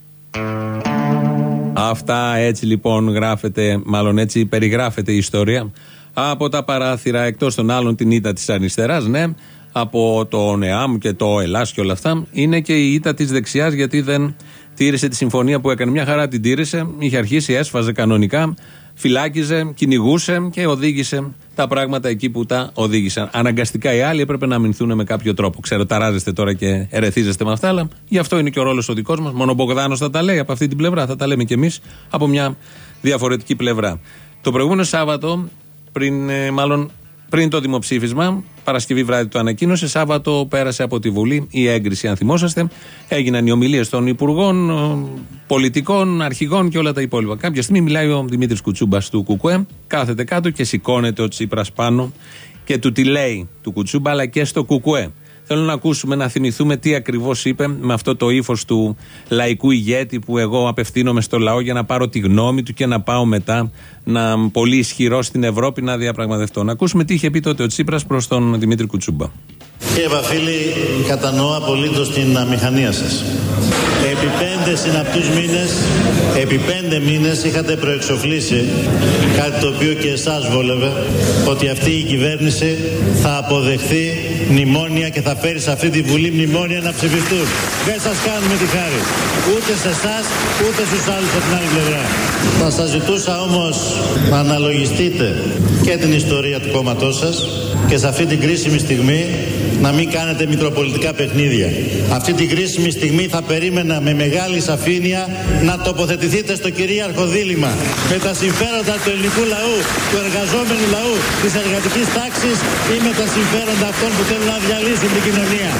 Αυτά έτσι λοιπόν γράφεται, μάλλον έτσι περιγράφεται η ιστορία. Από τα παράθυρα εκτός των άλλων την ήττα της αριστεράς, ναι, από το ΝΕΑΜ και το ΕΛΑΣ και όλα αυτά, είναι και η ήττα της δεξιάς γιατί δεν τήρησε τη συμφωνία που έκανε. Μια χαρά την τήρησε, είχε αρχίσει, έσφαζε κανονικά, φυλάκιζε, κυνηγούσε και οδήγησε τα πράγματα εκεί που τα οδήγησαν. Αναγκαστικά οι άλλοι έπρεπε να αμυνθούν με κάποιο τρόπο. Ξέρω, ταράζεστε τώρα και ερεθίζεστε με αυτά, αλλά γι' αυτό είναι και ο ρόλος ο δικός μας. Μόνο ο Μπογδάνος θα τα λέει από αυτή την πλευρά, θα τα λέμε κι εμείς από μια διαφορετική πλευρά. Το προηγούμενο Σάββατο, πριν, ε, μάλλον πριν το δημοψήφισμα, Παρασκευή βράδυ το ανακοίνωσε, Σάββατο πέρασε από τη Βουλή η έγκριση, αν θυμόσαστε. Έγιναν οι ομιλίες των υπουργών, ε, πολιτικών, αρχηγών και όλα τα υπόλοιπα. Κάποια στιγμή μιλάει ο Δημήτρης Κουτσούμπας του Κουκουέ, κάθεται κάτω και σηκώνεται ο Τσίπρας πάνω και του τη λέει του Κουτσούμπα, αλλά και στο Κουκουέ. Θέλω να ακούσουμε, να θυμηθούμε τι ακριβώς είπε με αυτό το ύφος του λαϊκού ηγέτη που εγώ απευθύνομαι στο λαό για να πάρω τη γνώμη του και να πάω μετά να πολύ ισχυρό στην Ευρώπη να διαπραγματευτώ. Να ακούσουμε τι είχε πει τότε ο Τσίπρας προς τον Δημήτρη Κουτσούμπα. Κύριε Βαφίλη, κατανοώ απολύτως την αμηχανία σας. Επί πέντε συναπτούς μήνες, επί πέντε μήνες είχατε προεξοφλήσει κάτι το οποίο και εσάς βόλευε, ότι αυτή η κυβέρνηση θα αποδεχθεί μνημόνια και θα φέρεις σε αυτή τη Βουλή μνημόνια να ψηφιστούν. Δεν σας κάνουμε τη χάρη. Ούτε σε εσάς, ούτε στους άλλους από την άλλη πλευρά. Θα σας ζητούσα όμως να αναλογιστείτε και την ιστορία του κόμματός σας και σε αυτή την κρίσιμη στιγμή να μην κάνετε μικροπολιτικά παιχνίδια. Αυτή την κρίσιμη στιγμή θα περίμενα με μεγάλη σαφήνεια να τοποθετηθείτε στο κυρίαρχο δίλημα με τα συμφέροντα του ελληνικού λαού, του εργαζόμενου λαού, της εργατικής τάξης ή με τα συμφέροντα αυτών που θέλουν να διαλύσουν την κοινωνία.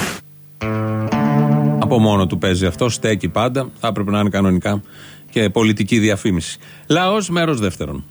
Από μόνο του παίζει αυτό, στέκει πάντα. Θα έπρεπε να είναι κανονικά και πολιτική διαφήμιση. Λαός, μέρος δεύτερον.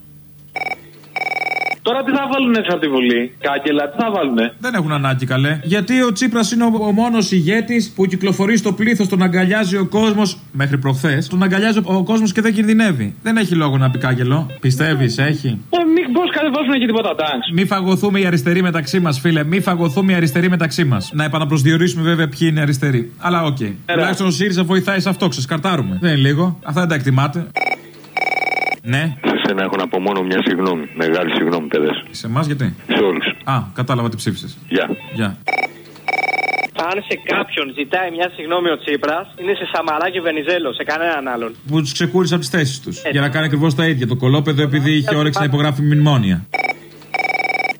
Τώρα τι θα βάλουν έξω από τη Βουλή; Κάγκελα, τι θα βάλουνε; Δεν έχουν ανάγκη καλέ. Γιατί ο Τσίπρας είναι ο, ο μόνος ηγέτης που κυκλοφορεί στο πλήθος, τον αγκαλιάζει ο κόσμος. Μέχρι προχθές. Τον αγκαλιάζει ο, ο κόσμος και δεν κινδυνεύει. Δεν έχει λόγο να μπει κάγκελο. Πιστεύεις, έχει; Ε, μήπως κατεβάσουν και τίποτα τανκ. Μη φαγωθούμε οι αριστεροί μεταξύ μας, φίλε. Μη φαγωθούμε οι αριστεροί μεταξύ μας. Να επαναπροσδιορίσουμε βέβαια ποιοι είναι αριστεροί. Αλλά OK. Okay. Τουλάχιστον ο ΣΥΡΙΖΑ βοηθάει σε αυτό, ξεσκαρτάρουμε. Δεν είναι λίγο. Αυτά δεν τα εκτιμάτε. Ναι. Σε σένα έχω να πω μόνο μια συγγνώμη. Μεγάλη συγγνώμη, παιδες. Σε εμάς γιατί; Σε όλους. Α, κατάλαβα τι ψήφισες. Γεια. Γεια. Αν σε κάποιον ζητάει μια συγγνώμη ο Τσίπρας, είναι σε Σαμαρά και Βενιζέλος, σε κανέναν άλλον. Που τους ξεκούρισε από τις θέσεις τους. Για να κάνει ακριβώς τα ίδια. Το κολόπεδο επειδή είχε όρεξη να υπογράφει μνημόνια.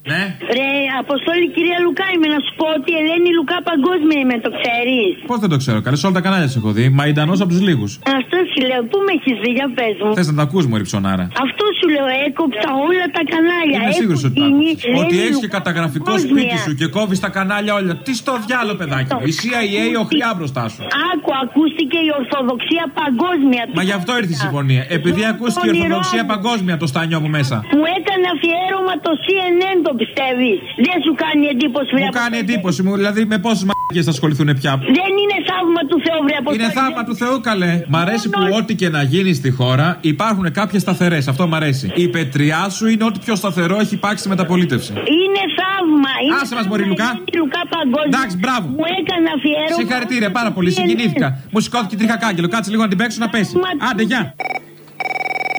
Ναι. Ρε, Αποστόλη κυρία Λουκά, είμαι να σου πω ότι η Ελένη Λουκά παγκόσμια είμαι, το ξέρεις. Πώς δεν το ξέρω, καλές, σε όλα τα κανάλια σε έχω δει. Μαϊντανός από τους λίγους. Αυτό σου λέω, πού με έχεις δει, για πες μου. Θες να τα ακούς, μου ριψονάρα. Αυτό σου λέω, έκοψα όλα τα κανάλια. Είμαι σίγουρος Έχω ότι τα γίνει άκουσες. Ότι Ελένη έχει και Λουκά καταγραφικό παγκόσμια. σπίτι σου και κόβεις τα κανάλια όλα. Τι στο διάλο, παιδάκι μου. Η CIA οχλιά μπροστά σου. Άκου, ακούστηκε η Ορθοδοξία παγκόσμια. Μα γι' αυτό ήρθε η συμφωνία. Επειδή ακούστηκε η Ορθοδοξία παγκόσμια το στάνιό μου μέσα. Μου έκανε αφιέρωμα το CNN, το πιστεύεις; Δεν σου κάνει εντύπωση, βρε Μου κάνει εντύπωση μου, δηλαδή με πόσε μαγικέ θα ασχοληθούν πια; Δεν είναι θαύμα του Θεού, βρε Αποστόλη. Είναι θαύμα του Θεού, καλέ. Μ' αρέσει που ό,τι και να γίνει στη χώρα υπάρχουν κάποιες σταθερές. Αυτό μ' αρέσει. Η πετριά σου είναι ό,τι πιο σταθερό έχει υπάρξει στη μεταπολίτευση. Είναι θαύμα. Είναι Άσε μας, Μωρή Λουκά. Ελένη Λουκά παγκόσμια. Εντάξει, μπράβο. Μου έκανε αφιέρωμα. Συγχαρητήρια, πάρα πολύ. Συγκινήθηκα. Μου σηκώθηκε τρίχα κάγκελο. Κάτσε λίγο να την παίξω να πέσει. Άντε, γεια.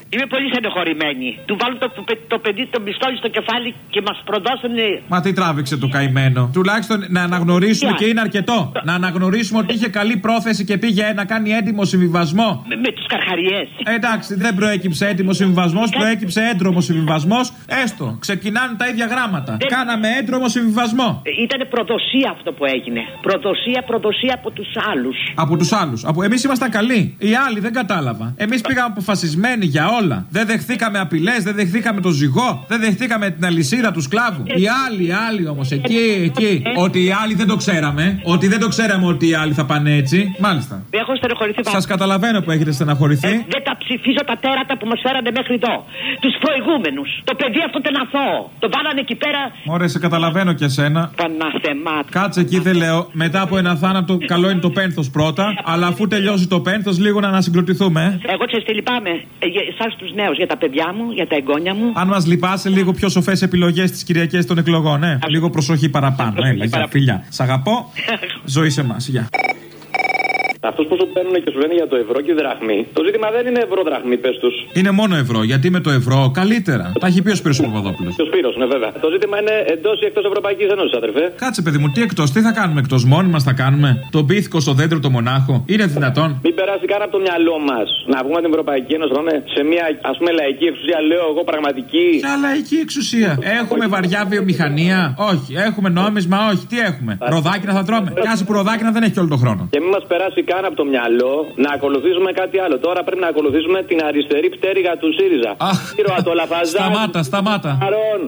Είμαι πολύ στενοχωρημένη. Του βάλουν το, το παιδί το πιστόλι στο κεφάλι και μας προδώσουν. Μα τι τράβηξε το καημένο. Τουλάχιστον να αναγνωρίσουμε και είναι αρκετό. Να αναγνωρίσουμε ότι είχε καλή πρόθεση και πήγε να κάνει έντιμο συμβιβασμό. Με, με τους καρχαριές. Ε, εντάξει, δεν προέκυψε έντιμο συμβιβασμός, προέκυψε έντρομο συμβιβασμός. Έστω, ξεκινάνε τα ίδια γράμματα. Κάναμε έντρομο συμβιβασμό. Ήταν προδοσία αυτό που έγινε. Προδοσία, προδοσία από τους άλλους. Από τους άλλους. Από... Εμείς ήμασταν καλοί. Οι άλλοι δεν κατάλαβα. Εμείς πήγαμε αποφασισμένοι για όλα. Δεν δεχθήκαμε απειλές, δεν δεχθήκαμε το ζυγό, δεν δεχθήκαμε την αλυσίδα του σκλάβου. Οι άλλοι, οι άλλοι όμως, εκεί, εκεί. Ότι οι άλλοι δεν το ξέραμε. Ότι δεν το ξέραμε ότι οι άλλοι θα πάνε έτσι. Μάλιστα. Έχω στενοχωρηθεί Σας καταλαβαίνω που έχετε στεναχωρηθεί. Δεν τα ψηφίζω τα τέρατα που μας φέρανε μέχρι εδώ. Τους προηγούμενους. Το παιδί αυτό τον αθώο. Το βάλανε εκεί πέρα. Ωραία, σε καταλαβαίνω και εσένα. Παναθεμά. Κάτσε εκεί, δεν λέω. Μετά από ένα θάνατο, καλό είναι το πένθος πρώτα. Αλλά αφού τελειώσει το πένθος, λίγο να ανασυγκροτηθούμε. ε. Εγώ ξέρεις τι λυπάμαι. Εσά τους νέους για τα παιδιά μου, για τα εγγόνια μου. Αν μας λυπάσαι, λίγο πιο σοφές επιλογές τι Κυριακέ των εκλογών, ε. Λίγο προσοχή παραπάνω. Έλα, για φίλια. Σ' αγαπώ. *laughs* Ζωή σε εμάς. Γεια. Αυτούς που σου παίρνουν και σου λένε για το ευρώ και δραχμή. Το ζήτημα δεν είναι ευρώ δραχμή, πες τους. Είναι μόνο ευρώ. Γιατί με το ευρώ καλύτερα. Τα έχει πει ο Σπύρος Παπαδόπουλος. Και ο Σπύρος, ναι, βέβαια. Το ζήτημα είναι εντός ή εκτός Ευρωπαϊκής Ένωσης, αδερφέ. Κάτσε, παιδί μου, τι εκτός, τι θα κάνουμε εκτός, μόνοι μας θα κάνουμε. Το πίθηκο στο δέντρο το μονάχο. Είναι δυνατόν; Μην περάσει καν από το μυαλό μας να βγούμε την Ευρωπαϊκή Ένωση να είναι σε μια ας πούμε λαϊκή εξουσία, λέω εγώ πραγματική. Ποια λαϊκή εξουσία; Έχουμε βαριά βιομηχανία; Όχι. Έχουμε νόμισμα; Όχι. Τι έχουμε; Ροδάκινα θα τρώμε; Κι άσε που ροδάκινα δεν έχει όλο τον χρόνο. Και μην μας περάσει καν από το μυαλό να ακολουθήσουμε κάτι άλλο. Τώρα πρέπει να ακολουθήσουμε την αριστερή πτέρυγα του ΣΥΡΙΖΑ. Αχ, Σταμάτα, σταμάτα.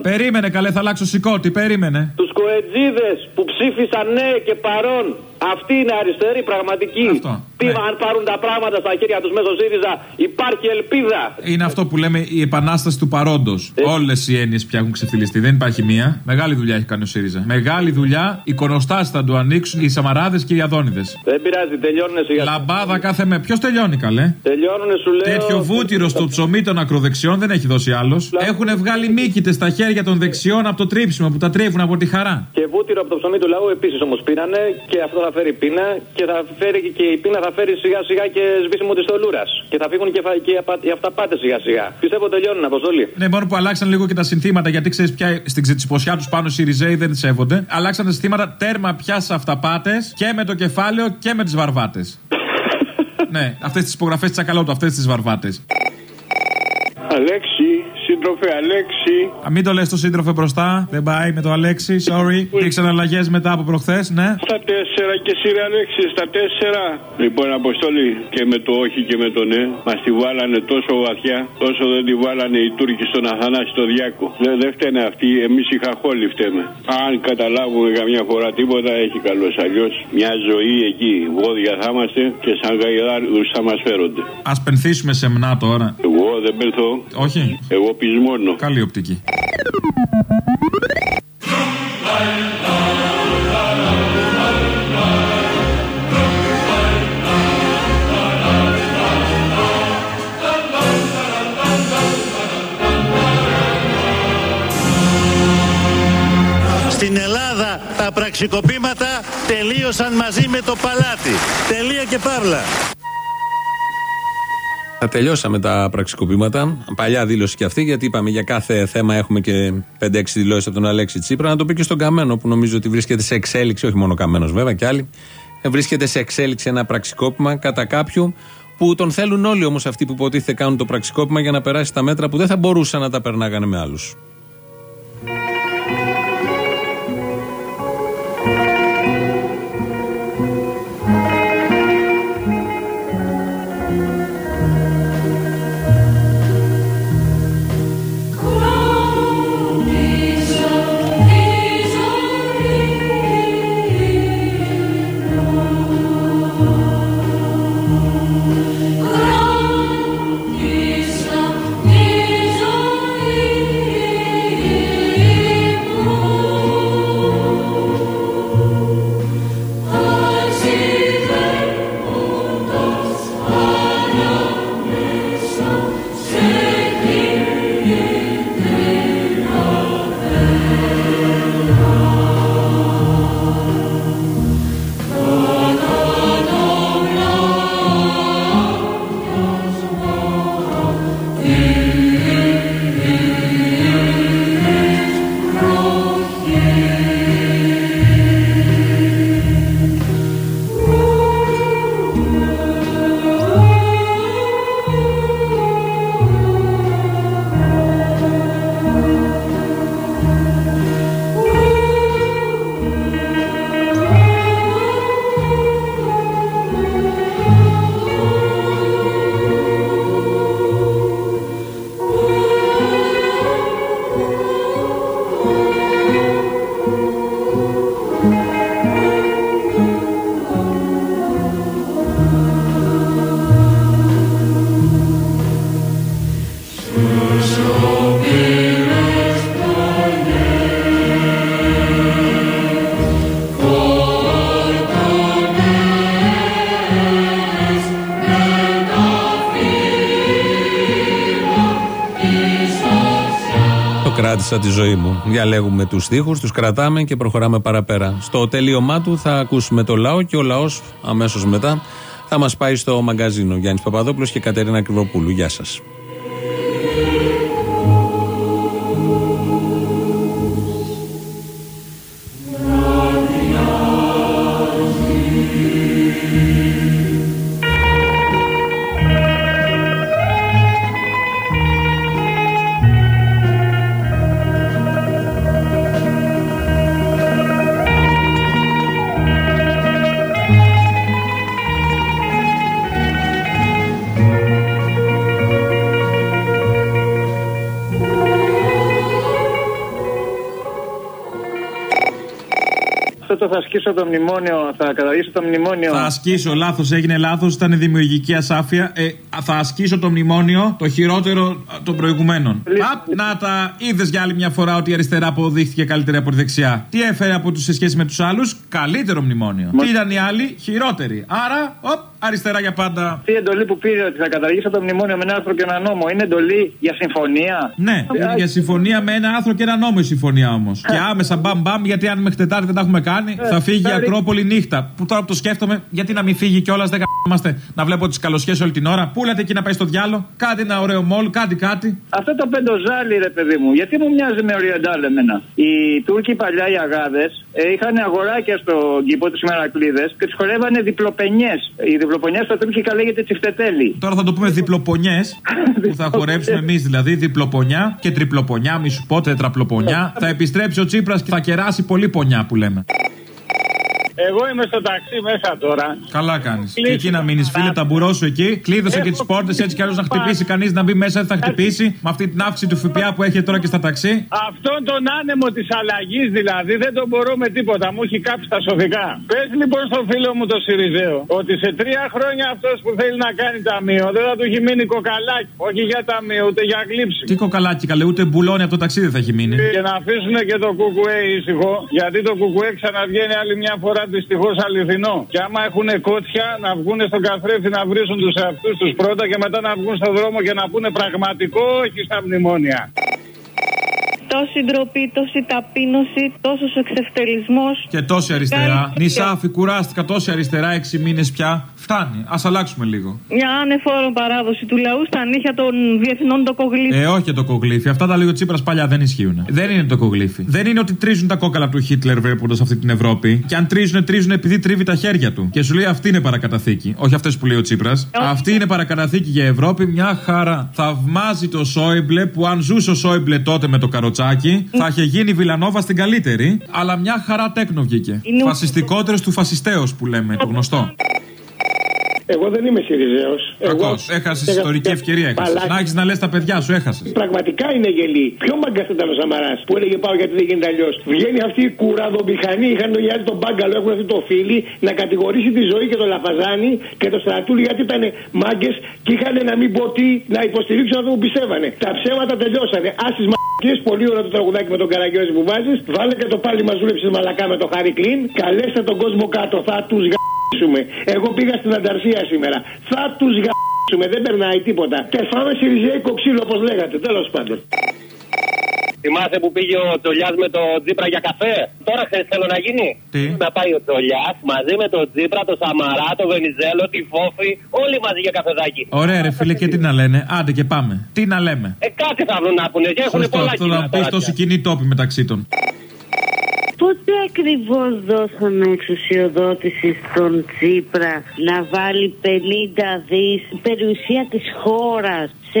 Περίμενε, καλέ, θα αλλάξω σηκώτη. Περίμενε. Τους κοετζίδες που ψήφισαν ναι και παρόν. Αυτή είναι αριστερή πραγματική. Αυτό. Τι αν πάρουν τα πράγματα στα χέρια τους μέσω ΣΥΡΙΖΑ, υπάρχει ελπίδα. Είναι αυτό που λέμε η επανάσταση του παρόντος. Όλες οι έννοιες πια έχουν ξεφυλιστεί. Δεν υπάρχει μία. Μεγάλη δουλειά έχει κάνει ο ΣΥΡΙΖΑ. Μεγάλη δουλειά. Εικονοστάσει θα του ανοίξουν οι Σαμαράδες και οι Αδόνιδες. Δεν πειράζει, τελειώνουν σιγά. Λαμπάδα κάθε με. Ποιος τελειώνει καλέ; Τελειώνουν, σου λέω. Τέτοιο βούτυρο στο ψωμί των ακροδεξιών δεν έχει δώσει άλλος. Έχουν βγάλει μύκητες στα χέρια των δεξιών από το τρίψιμο που τα τρίβουν από τη χαρά. Και βούτυρο από το ψωμί του λαού επίσης όμως πήρανε και αυτό θα φέρει πείνα και θα φέρει και η πείνα θα φέρει σιγά σιγά και σβήσιμο τη τολούρα. Και θα φύγουν και, φα... και οι απα- οι αυταπάτες σιγά σιγά. Πιστεύω τελειώνουν, Αποστολή. Ναι, μόνο που αλλάξαν λίγο και τα συνθήματα γιατί ξέρεις πια στην ξετσιποσιά τους πάνω οι Σιριζέοι δεν σέβονται. Αλλάξαν τα συνθήματα τέρμα πια σε αυταπάτες και με το κεφάλαιο και με τις βαρβάτες. *laughs* ναι, αυτές τις υπογραφές της ακαλώτου, αυτές τις βαρβάτες. Αλέξη, σύντροφε Αλέξη. Α, μην το λες το σύντροφε μπροστά. Δεν πάει με το Αλέξη, sorry. Υπήρξαν αλλαγές μετά από προχθές, ναι. Στα τέσσερα και εσύ ρε Αλέξη, στα τέσσερα. Λοιπόν, Αποστολή και με το όχι και με το ναι, μας τη βάλανε τόσο βαθιά, τόσο δεν τη βάλανε οι Τούρκοι στον Αθανάση το Διάκο. Δεν, δεν φταίνε αυτοί, εμείς οι χαχόλοι φταίμε. Αν καταλάβουμε καμιά φορά τίποτα, έχει καλώ. Αλλιώς μια ζωή εκεί, βόδια θα είμαστε και σαν γαϊδάρου θα μας φέρονται. Α πενθήσουμε σεμνά τώρα. Δεν πήρθω. Όχι. Εγώ πεισμόνο. Καλή οπτική. Στην Ελλάδα τα πραξικοπήματα τελείωσαν μαζί με το παλάτι. Τελεία και παύλα. Τα τελειώσαμε τα πραξικοπήματα. Παλιά δήλωση και αυτή, γιατί είπαμε για κάθε θέμα έχουμε και 5-6 δηλώσεις από τον Αλέξη Τσίπρα. Να το πει και στον Καμένο, που νομίζω ότι βρίσκεται σε εξέλιξη, όχι μόνο Καμένος βέβαια και άλλοι. Ε, Βρίσκεται σε εξέλιξη ένα πραξικόπημα κατά κάποιου που τον θέλουν όλοι όμως αυτοί που υποτίθεται κάνουν το πραξικόπημα για να περάσει τα μέτρα που δεν θα μπορούσαν να τα περνάγανε με άλλους. Το κράτησα τη ζωή μου. Διαλέγουμε τους στίχους, τους κρατάμε και προχωράμε παραπέρα. Στο τελείωμά του θα ακούσουμε το λαό και ο λαός αμέσως μετά θα μας πάει στο μαγκαζίνο. Γιάννης Παπαδόπουλος και Κατερίνα Κρυβοπούλου. Γεια σας. Ασκήσω το μνημόνιο, θα καταργήσω το μνημόνιο. Θα ασκήσω, λάθος έγινε λάθος, ήταν δημιουργική ασάφεια. Ε, θα ασκήσω το μνημόνιο, το χειρότερο των προηγουμένων. Απ, να τα είδες για άλλη μια φορά ότι η αριστερά αποδείχθηκε καλύτερη από τη δεξιά. Τι έφερε από τους σε σχέση με τους άλλους, καλύτερο μνημόνιο. Τι ήταν οι άλλοι, χειρότεροι. Άρα, οπ, αριστερά για πάντα. Αυτή η εντολή που πήρε ότι θα καταργήσω το μνημόνιο με ένα άρθρο και ένα νόμο; Είναι εντολή για συμφωνία; Ναι, είναι για συμφωνία με ένα άρθρο και ένα νόμο η συμφωνία όμως. και άμεσα μπαμ μπαμ, γιατί αν μέχρι Τετάρτη δεν τα έχουμε κάνει, θα φύγει η Ακρόπολη νύχτα. Που τώρα που το σκέφτομαι, γιατί να μην φύγει κιόλας, δεν είμαστε να βλέπω τις καλοσχές όλη την ώρα. Πού λέτε εκεί να πάει στο διάλο, κάτι ένα ωραίο μόλ, κάτι κάτι. Αυτό το πεντοζάλι, ρε παιδί μου, γιατί μου μοιάζει με Οριεντάλ εμένα; Οι Τούρκοι παλιά οι αγάδες ε, είχαν αγοράκια στον κήπο του Μερακλείδες και τους χορεύανε διπλοπενιές. Η διπλοπενιά στα τουρκικά λέγεται τσιφτετέλη. Τώρα θα το πούμε διπλοπονιές που θα *laughs* χορέψουμε εμείς δηλαδή. Διπλοπονιά και τριπλοπονιά, μη σου πω τετραπλοπονιά. *laughs* θα επιστρέψει ο Τσίπρας και θα κεράσει πολύ πονιά που λέμε. Εγώ είμαι στο ταξί μέσα τώρα. Καλά κάνεις. Και εκεί να μείνεις, φίλε, ταμπουρό σου εκεί. Κλείδωσε και τις πόρτες έτσι κι αλλιώ να χτυπήσει κανείς να μπει μέσα, δεν θα χτυπήσει. Με αυτή την αύξηση του ΦΠΑ που έχει τώρα και στα ταξί. Αυτόν τον άνεμο της αλλαγής δηλαδή δεν τον μπορώ με τίποτα. Μου έχει κάψει τα σωδικά. Πες λοιπόν στον φίλο μου το Σιριζέο ότι σε τρία χρόνια αυτός που θέλει να κάνει ταμείο δεν θα του έχει μείνει κοκαλάκι. Όχι για ταμείο, ούτε για γλύψη. Τι κοκαλάκι, καλέ, ούτε μπουλόνι από το ταξίδι θα έχει μείνει. Και να αφήσουν και το κουκουέ ήσυχο, γιατί το κουκουέ ξαναβγαίνει άλλη μια φορά δυστυχώς αληθινό. Και άμα έχουν κότσια, να βγουν στον καθρέφτη να βρίσουν τους εαυτούς τους πρώτα και μετά να βγουν στον δρόμο και να πούνε πραγματικό όχι στα μνημόνια. Τόση ντροπή, τόση ταπείνωση, τόσος εξευτελισμός. Και τόση αριστερά. Νησάφι, κουράστηκα τόση αριστερά, έξι μήνες πια. Φτάνει. Α αλλάξουμε λίγο. Μια ανεφόρον παράδοση του λαού στα νύχια των διεθνών τοκογλύφων. Ε, όχι το κογλίφι. Αυτά τα λέει ο Τσίπρας παλιά δεν ισχύουν. Δεν είναι το κογλίφι. Δεν είναι ότι τρίζουν τα κόκαλα του Χίτλερ βλέποντας αυτή την Ευρώπη. Και αν τρίζουν, τρίζουν επειδή τρίβει τα χέρια του. Και σου λέει αυτή είναι παρακαταθήκη. Όχι αυτές που λέει ο Τσίπρας. Αυτή είναι παρακαταθήκη για Ευρώπη, μια χαρά. Θαυμάζει το Σόιμπλε που αν ζούσε ο Σόιμπλε τότε με το καροτσάκι θα είχε γίνει Βιλανόβα στην καλύτερη. Αλλά μια χαρά τέκνο βγήκε. Είναι- Φασιστικότερο του φασιστέως που λέμε, το γνωστό. Εγώ δεν είμαι Σιριζέος. Κακός. Έχασες ιστορική ευκαιρία. Έχασες. Να έχεις να λες τα παιδιά σου, έχασες. Πραγματικά είναι γελί. Πιο μαγκά ήταν ο Σαμαράς που έλεγε πάω γιατί δεν γίνεται αλλιώς. Βγαίνει αυτή η κουραδομηχανή, είχαν το Γιάννη τον Μπάγκαλο, έχουν αυτή το φίλι να κατηγορήσει τη ζωή και τον Λαφαζάνη και το Στρατούλη γιατί ήταν μάγκες και είχαν να μην πω τι να υποστηρίξουν αυτό που πιστεύανε. Τα ψέματα τελειώσανε. Άσει μαγκέ, πολύ ωραίο το τραγουδάκι με τον Καραγκιόζη που βάζεις. Βάλε και το πάλι μα δούλεψε μαλακά με το Χάρη Κλίν. Καλέστε τον κόσμο κάτω, θα τους γαμίσουμε. Εγώ πήγα στην Ανταρσία σήμερα. Θα τους γαμίσουμε, δεν περνάει τίποτα. Και φάμε Σιριζέικο ξύλο όπως λέγατε, τέλος πάντων. Θυμάσαι που πήγε ο Τζολιάς με το Τζίπρα για καφέ; Τώρα ξέρεις θέλω να γίνει. Τι; Να πάει ο Τζολιάς μαζί με τον Τζίπρα, τον Σαμαρά, τον Βενιζέλο, τη Φόφη. Όλοι μαζί για καφεδάκι. Ωραία, ρε φίλε, και τι να λένε; Άντε και πάμε. Τι να λέμε; Ε, κάτι θα βρουν να πούνε. Και έχουν Σωστό, πολλά αυτό κοινά να πει τεράστια. τόση κοινή τόπη μεταξύ των. Πότε ακριβώς δώσαμε εξουσιοδότηση στον Τσίπρα να βάλει 50 δις περιουσία της χώρας; Σε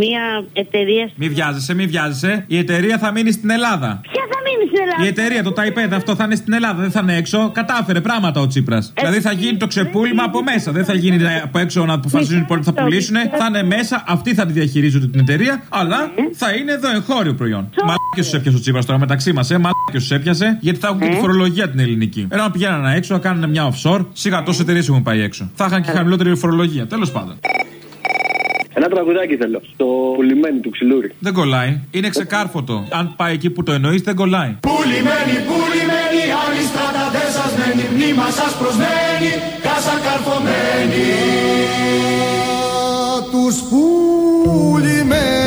μια εταιρεία. Μη βιάζεσαι, μη βιάζεσαι. Η εταιρεία θα μείνει στην Ελλάδα. Ποια θα μείνει στην Ελλάδα; Η εταιρεία, το Ταϊπέδ, αυτό θα είναι στην Ελλάδα, δεν θα είναι έξω. Κατάφερε πράγματα ο Τσίπρας. Δηλαδή θα γίνει το ξεπούλημα από μέσα. Δεν θα γίνει από έξω να αποφασίζουν οι υπόλοιποι θα πουλήσουν. Θα είναι μέσα, αυτοί θα τη διαχειρίζονται την εταιρεία, αλλά θα είναι εδώ εγχώριο προϊόν. Μαλάκια σου έπιασε ο Τσίπρας τώρα μεταξύ μας, ε. Μαλάκια σου έπιασε, γιατί θα έχουν και τη φορολογία την ελληνική. Ενώ να πηγαίνανε έξω, να κάνουν μια offshore, σιγά τόσε εταιρείες έχουν πάει έξω. Θα είχαν και χαμηλότερη φορολογία. Τέλος πάντων. Ένα τραγουδάκι θέλω. Στο πουλημένο του ξυλούρι. Δεν κολλάει. Είναι ξεκάρφωτο. Αν πάει εκεί που το εννοείς, δεν κολλάει. Πουλημένοι, πουλημένοι, άλλοι στρατατές σας μένει, μνήμα σας προσμένει, κάσα καρφωμένη. Τους πουλημένους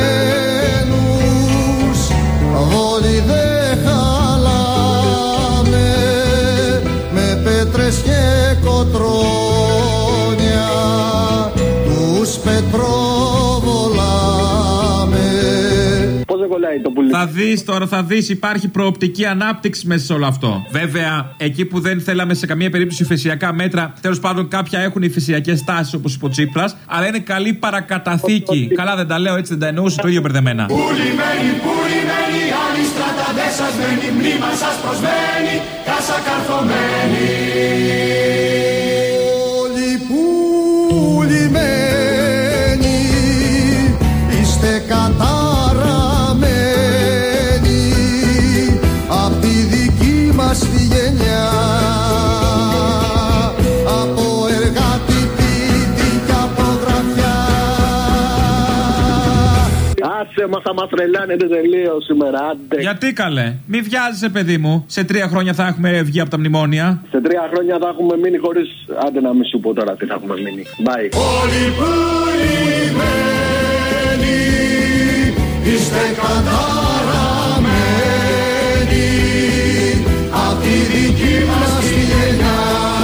κολλάει το πουλί. Θα δεις τώρα, θα δεις, υπάρχει προοπτική ανάπτυξης μέσα σε όλο αυτό. Βέβαια, εκεί που δεν θέλαμε σε καμία περίπτωση ηφαισιακά μέτρα, τέλος πάντων κάποια έχουν ηφαισιακέ τάσεις όπως είπε ο Τσίπρας, αλλά είναι καλή παρακαταθήκη. Καλά δεν τα λέω έτσι, δεν τα εννοούσε το ίδιο μπερδεμένα. Πουλημένοι, πουλημένοι, άλλοι στρατατές σας μένει, μνήμα σας προσμένει, κάσα καρφωμένη. Άσε μα, θα μας τρελάνετε τελείω σήμερα. Άντε. Γιατί καλέ, μη βιάζεσαι, παιδί μου. Σε τρία χρόνια θα έχουμε βγει από τα μνημόνια. Σε τρία χρόνια θα έχουμε μείνει χωρί. Άντε να μη σου πω τώρα τι θα έχουμε μείνει. Bye. Όλοι πουλημένοι είστε καταραμένοι από τη δική μας γενιά.